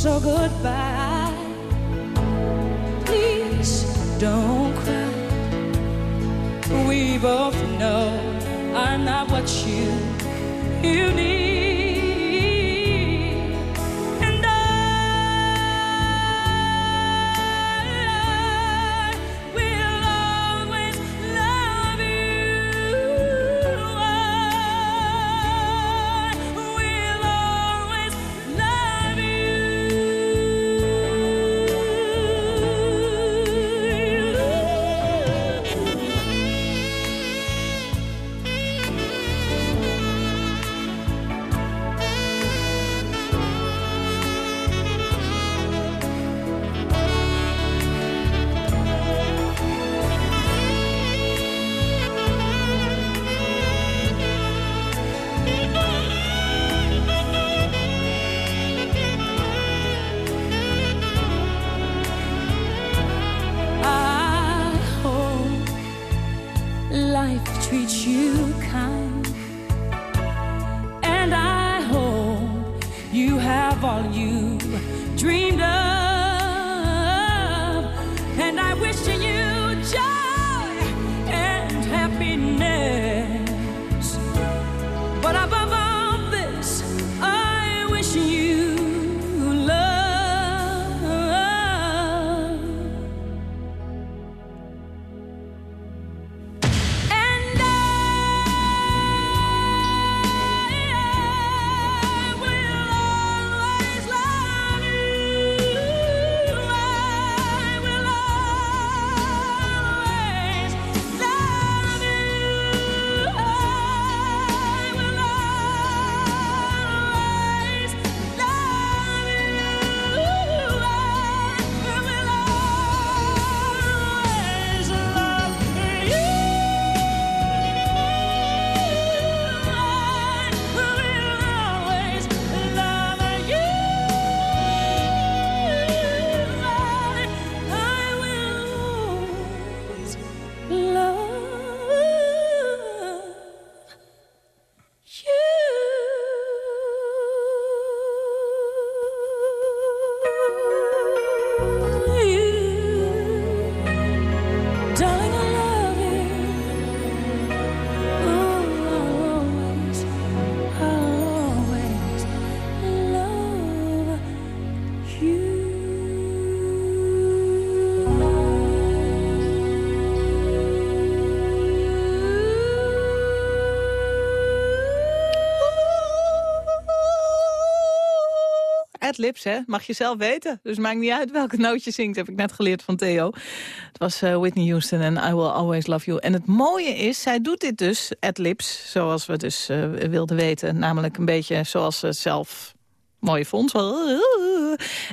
So goodbye. Please don't cry. We both know I'm not what you you need. Adlibs, hè. Mag je zelf weten. Dus maakt niet uit welke noot je zingt, heb ik net geleerd van Theo. Het was eh, Whitney Houston en I Will Always Love You. En het mooie is, zij doet dit dus, adlibs, zoals we dus eh, wilden weten. Namelijk een beetje zoals ze zelf mooi vond.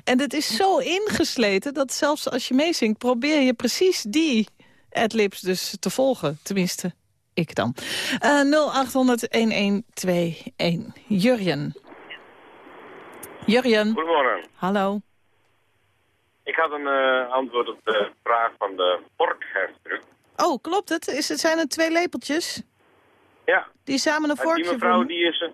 En het is zo ingesleten dat zelfs als je meezingt... probeer je precies die adlibs dus te volgen. Tenminste, ik dan. Eh 0800-1121. Jurjen. Jurjen. Goedemorgen. Hallo. Ik had een eh, antwoord op de vraag van de vorkheftruck. Oh, klopt het? Is het zijn er twee lepeltjes? Ja. Die samen een En vorkje die mevrouw vormen? die is... eh,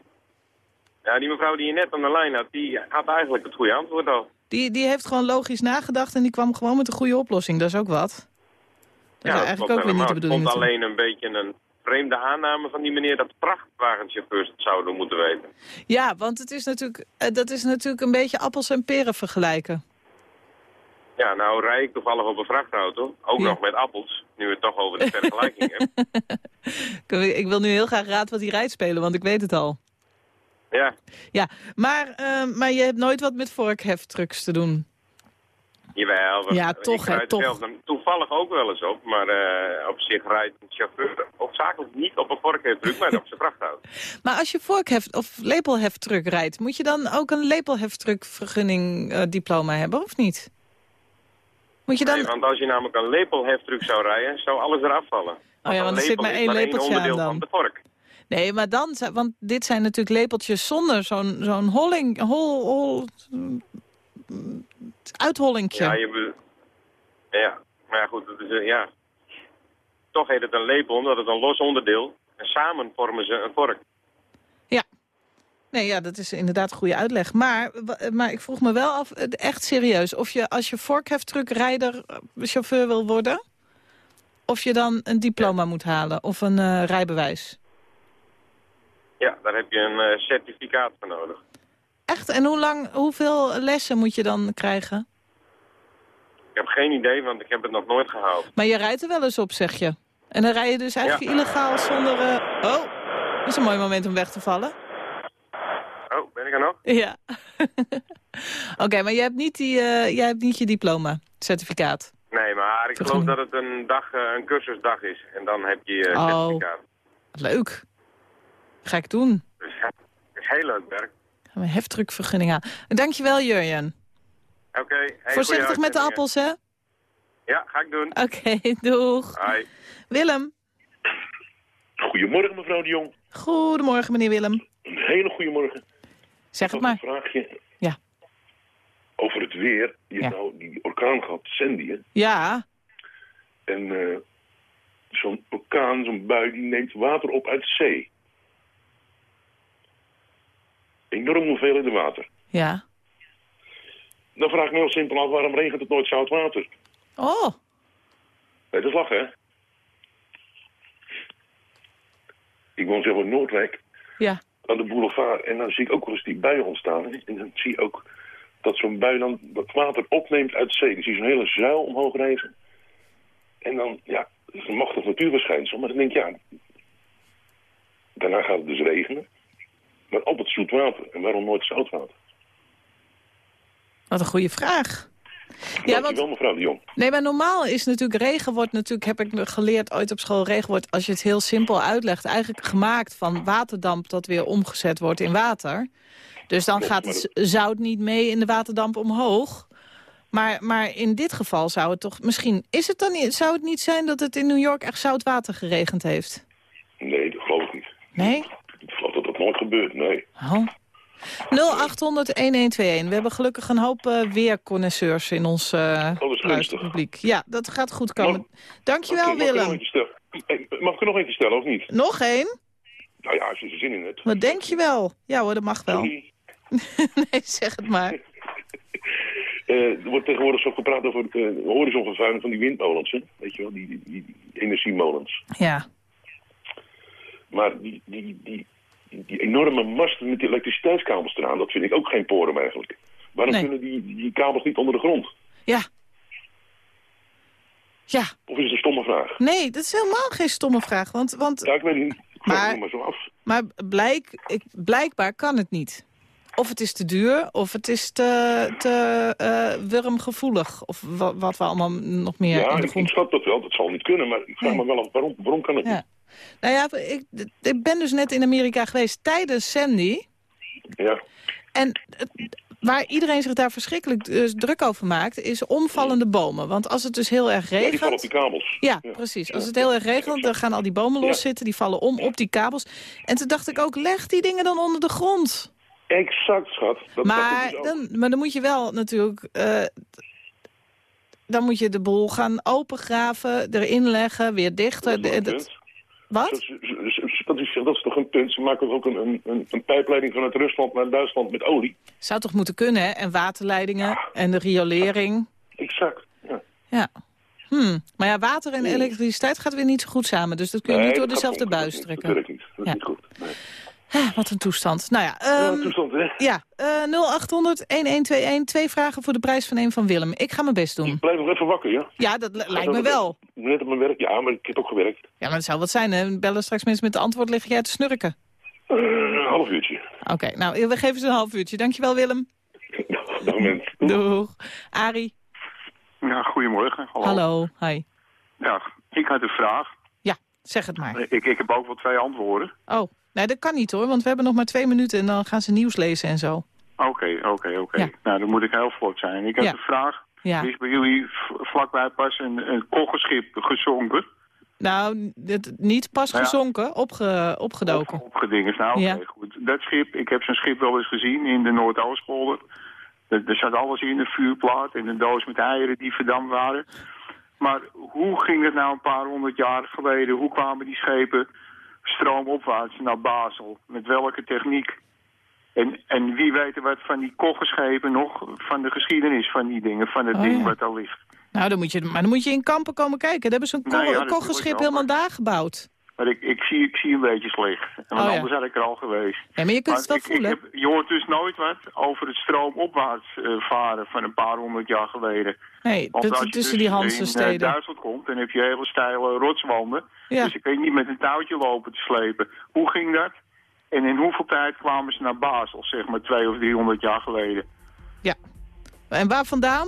ja, die mevrouw die je net aan de lijn had, die had eigenlijk het goede antwoord al. Die, die heeft gewoon logisch nagedacht en die kwam gewoon met een goede oplossing. Dat is ook wat. Dat is eigenlijk ook weer niet de bedoeling. Ik vond natuurlijk. alleen een beetje een vreemde aanname van die meneer dat vrachtwagenchauffeurs het zouden moeten weten. Ja, want het is natuurlijk, eh, dat is natuurlijk een beetje appels en peren vergelijken. Ja, nou rij ik toevallig op een vrachtauto, ook nog met appels, nu we het toch over de vergelijking hebben. Ik wil- nu heel graag raad wat hij rijdt spelen, want ik weet het al. Ja, Ja, maar, eh, maar je hebt nooit wat met vorkheftrucks te doen. Jawel. we- Ja, ik toch, hè, toch. dan toevallig ook wel eens op, maar eh, op zich rijdt een chauffeur hoofdzakelijk niet op een vorkheftruck, maar op zijn vrachtauto. Maar als je vorkheft of lepelheftruck rijdt, moet je dan ook een lepelheftruckvergunning eh, diploma hebben, of niet? Moet je dan... Nee, want als je namelijk een lepelheftruck zou rijden, zou alles eraf vallen. Oh ja, want er zit maar één lepeltje aan onderdeel dan. van de vork. Nee, maar dan, want dit zijn natuurlijk lepeltjes zonder zo'n zo'n holling, hol, hol, uithollingje. Ja, je ja, maar ja, goed, het is, eh, ja. Toch heet het een lepel, omdat het een los onderdeel. En samen vormen ze een vork. Nee, ja, dat is inderdaad een goede uitleg. Maar, wa- maar ik vroeg me wel af, eh, echt serieus... of je als je vorkheftruckrijder eh, chauffeur wil worden... of je dan een diploma moet halen of een eh, rijbewijs. Ja, daar heb je een eh, certificaat voor nodig. Echt? En hoe lang, hoeveel lessen moet je dan krijgen? Ik heb geen idee, want ik heb het nog nooit gehaald. Maar je rijdt er wel eens op, zeg je. En dan rij je dus eigenlijk Ja. illegaal zonder... eh, Oh, dat is een mooi moment om weg te vallen. Oh, ben ik er nog? Ja. Oké, maar je hebt, niet die, eh, jij hebt niet je diploma, certificaat. Nee, maar ik geloof dat het een, dag, eh, een cursusdag is. En dan heb je je Oh. certificaat. Leuk. Ga ik doen. Het is heel leuk werk. We heftruckvergunning aan. Dankjewel, Jurjen. Oké. hey, Voorzichtig met de appels, hè? Ja, ga ik doen. Oké, doeg. Hoi. Willem. Goedemorgen, mevrouw de Jong. Goedemorgen, meneer Willem. Een hele goede morgen. Zeg het maar. Een vraagje. Ja. Over het weer. Je hebt nou die orkaan gehad, Sandy, hè? Ja, En eh, zo'n orkaan, zo'n bui, die neemt water op uit de zee. Enorm hoeveelheden water. ja. Dan vraag ik me heel simpel af, waarom regent het nooit zout water? Oh, Nee, dat is lachen, hè? Ik woon zelf in Noordwijk, ja. aan de boulevard. En dan zie ik ook wel eens die buien ontstaan. hè. En dan zie je ook dat zo'n bui dan dat water opneemt uit de zee. Dan zie je zo'n hele zuil omhoog rijzen. En dan, ja, dat is een machtig natuurverschijnsel. Maar dan denk ik, ja, daarna gaat het dus regenen. Maar altijd zoet water. En waarom nooit zout water? Wat een goede vraag. Ja, Dankjewel, mevrouw de Jong. Nee, maar normaal is natuurlijk regen wordt natuurlijk, heb ik geleerd ooit op school, regen wordt, als je het heel simpel uitlegt, eigenlijk gemaakt van waterdamp dat weer omgezet wordt in water. Dus dan gaat het zout niet mee in de waterdamp omhoog. Maar, maar in dit geval zou het toch, misschien, is het dan niet, zou het niet zijn dat het in New York echt zout water geregend heeft? Nee, dat geloof ik niet. Nee? Ik geloof dat dat nooit gebeurt, nee. Oh. 0800-1121. We hebben gelukkig een hoop eh weerconnoisseurs in ons uh, luisterpubliek. Ja, dat gaat goed komen. Dankjewel, Mag ik er nog Willem. eentje stellen? Eh, Mag ik er nog eentje stellen, of niet? Nog één? Nou ja, als je er zin in hebt. Wat denk je wel? Ja hoor, dat mag wel. nee, zeg het maar. Er wordt tegenwoordig zo gepraat over de horizonvervuiling van die windmolens. Hè? Weet je wel, die, die, die energiemolens. Ja. Maar die, die, die, die enorme masten met die elektriciteitskabels eraan, dat vind ik ook geen porum eigenlijk. Waarom Nee. kunnen die, die kabels niet onder de grond? Ja. Ja. Of is het een stomme vraag? Nee, dat is helemaal geen stomme vraag. Want, want, Ja, ik weet niet. Ik Maar- maar zo af. maar blijk, ik, blijkbaar kan het niet. Of het is te duur, of het is te, te eh, wurmgevoelig. Of wa- wat we allemaal nog meer ja, in de ik, ik dat wel. Dat zal niet kunnen. Maar ik vraag me wel af, waarom, waarom kan het Ja. niet? Nou ja, ik, ik ben dus net in Amerika geweest tijdens Sandy. Ja. En waar iedereen zich daar verschrikkelijk eh, druk over maakt... is omvallende bomen. Want als het dus heel erg Ja, die vallen op regent... die kabels. Ja, precies. Als het heel erg regent, dan gaan al die bomen loszitten. Die vallen om op die kabels. En toen dacht ik ook, leg die dingen dan onder de grond. Exact, schat. Dat maar, dus dan, maar dan moet je wel natuurlijk... eh, dan moet je de boel gaan opengraven, erin leggen, weer dichten. Dat wat? Dat is, dat, dat toch een punt. Ze maken ook een, een, een, pijpleiding vanuit Rusland naar Duitsland met olie. Zou toch moeten kunnen, hè? En waterleidingen en de riolering. Exact, ja. Ja. Hmm. Maar ja, water en elektriciteit gaat weer niet zo goed samen. Dus dat kun je Nee, niet door dat dezelfde buis dat trekken. werkt niet. Dat is niet goed. Nee. Ah, wat een toestand. Nou ja, ehm, toestand, hè? ja eh 0800-1121. Twee vragen voor de prijs van een van Willem. Ik ga mijn best doen. Blijf nog even wakker, ja? Ja, dat li- lijkt me wel. Net op mijn werk, ja, maar ik heb ook gewerkt. Ja, maar het zou wat zijn, hè? Bellen straks mensen met de antwoord liggen jij te snurken. Eh, een half uurtje. Oké, nou, we geven ze een half uurtje. Dankjewel, Willem. Dag mens. Doeg. Arie. Ja, goedemorgen. Hallo. Hallo. Hi. Ja, ik had een vraag. Ja, zeg het maar. Ik, ik heb ook wel twee antwoorden. Oh, nee, dat kan niet hoor, want we hebben nog maar twee minuten en dan gaan ze nieuws lezen en zo. Oké, oké, oké. Ja. Nou, dan moet ik heel vlot zijn. Ik heb een vraag. Ja. Is bij jullie vlakbij pas een, een koggenschip gezonken. Nou, dit, niet pas Nou ja. gezonken, opge, opgedoken. Opgedingers. Nou, oké, Ja. goed. Dat schip, ik heb zo'n schip wel eens gezien in de Noordoostpolder. Er, er zat alles in, een vuurplaat en een doos met eieren die verdampt waren. Maar hoe ging het nou een paar honderd jaar geleden? Hoe kwamen die schepen stroomopwaarts naar Basel? Met welke techniek? En, en wie weet wat van die koggenschepen nog, van de geschiedenis van die dingen, van het Oh, ding ja. wat daar ligt. Nou, dan moet je, maar dan moet je in Kampen komen kijken. Daar hebben ze een Nou ja, koggenschip wel, helemaal daar gebouwd. Maar ik, ik, zie, ik zie een beetje slecht. En Oh, ja. anders had ik er al geweest. Ja, maar je kunt het wel ik, ik voelen. heb, je hoort dus nooit wat over het stroomopwaarts eh, varen van een paar honderd jaar geleden. Nee, Want dat- als je tussen dus die Hanse in eh. Duitsland komt, dan heb je hele steile rotswanden. Ja. Dus ik je niet met een touwtje lopen te slepen. Hoe ging dat? En in hoeveel tijd kwamen ze naar Basel, zeg maar twee of driehonderd jaar geleden? Ja. En waar vandaan?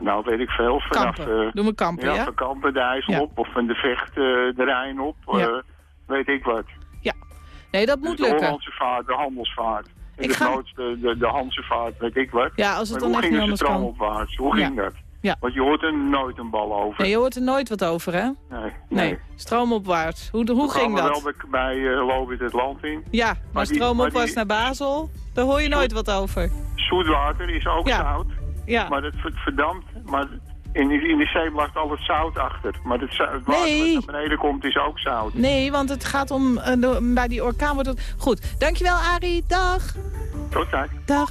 Nou, weet ik veel. Vanaf, Kampen. me Kampen, ja? van Kampen de IJssel Ja. op, of van de Vecht eh, de Rijn op, Ja. eh, weet ik wat. Nee, dat Dus moet de lukken. Hollandse vaart, de handelsvaart. En Ik de ga- grootste, de, de Hansevaart, weet ik wat. Ja, als het Maar dan hoe echt ging de kan. stroomopwaarts? Hoe ging Ja. dat? Ja. Want je hoort er nooit een bal over. Nee, je hoort er nooit wat over, hè? Nee. Nee, nee. stroomopwaarts. Hoe, hoe We ging dat? wel bij, bij eh, Lobit het land in. Ja, maar, stroomopwaarts die- naar Basel, daar hoor je nooit wat over. Zoetwater is ook Ja. zout. Ja. Maar het ver- verdampt. Maar in, de- in de zee blijft al het zout achter. Maar het, water Nee. wat naar beneden komt is ook zout. Nee, want het gaat om... eh, bij die orkaan wordt het... Goed, dankjewel Arie. Dag. Tot ziens. Dag.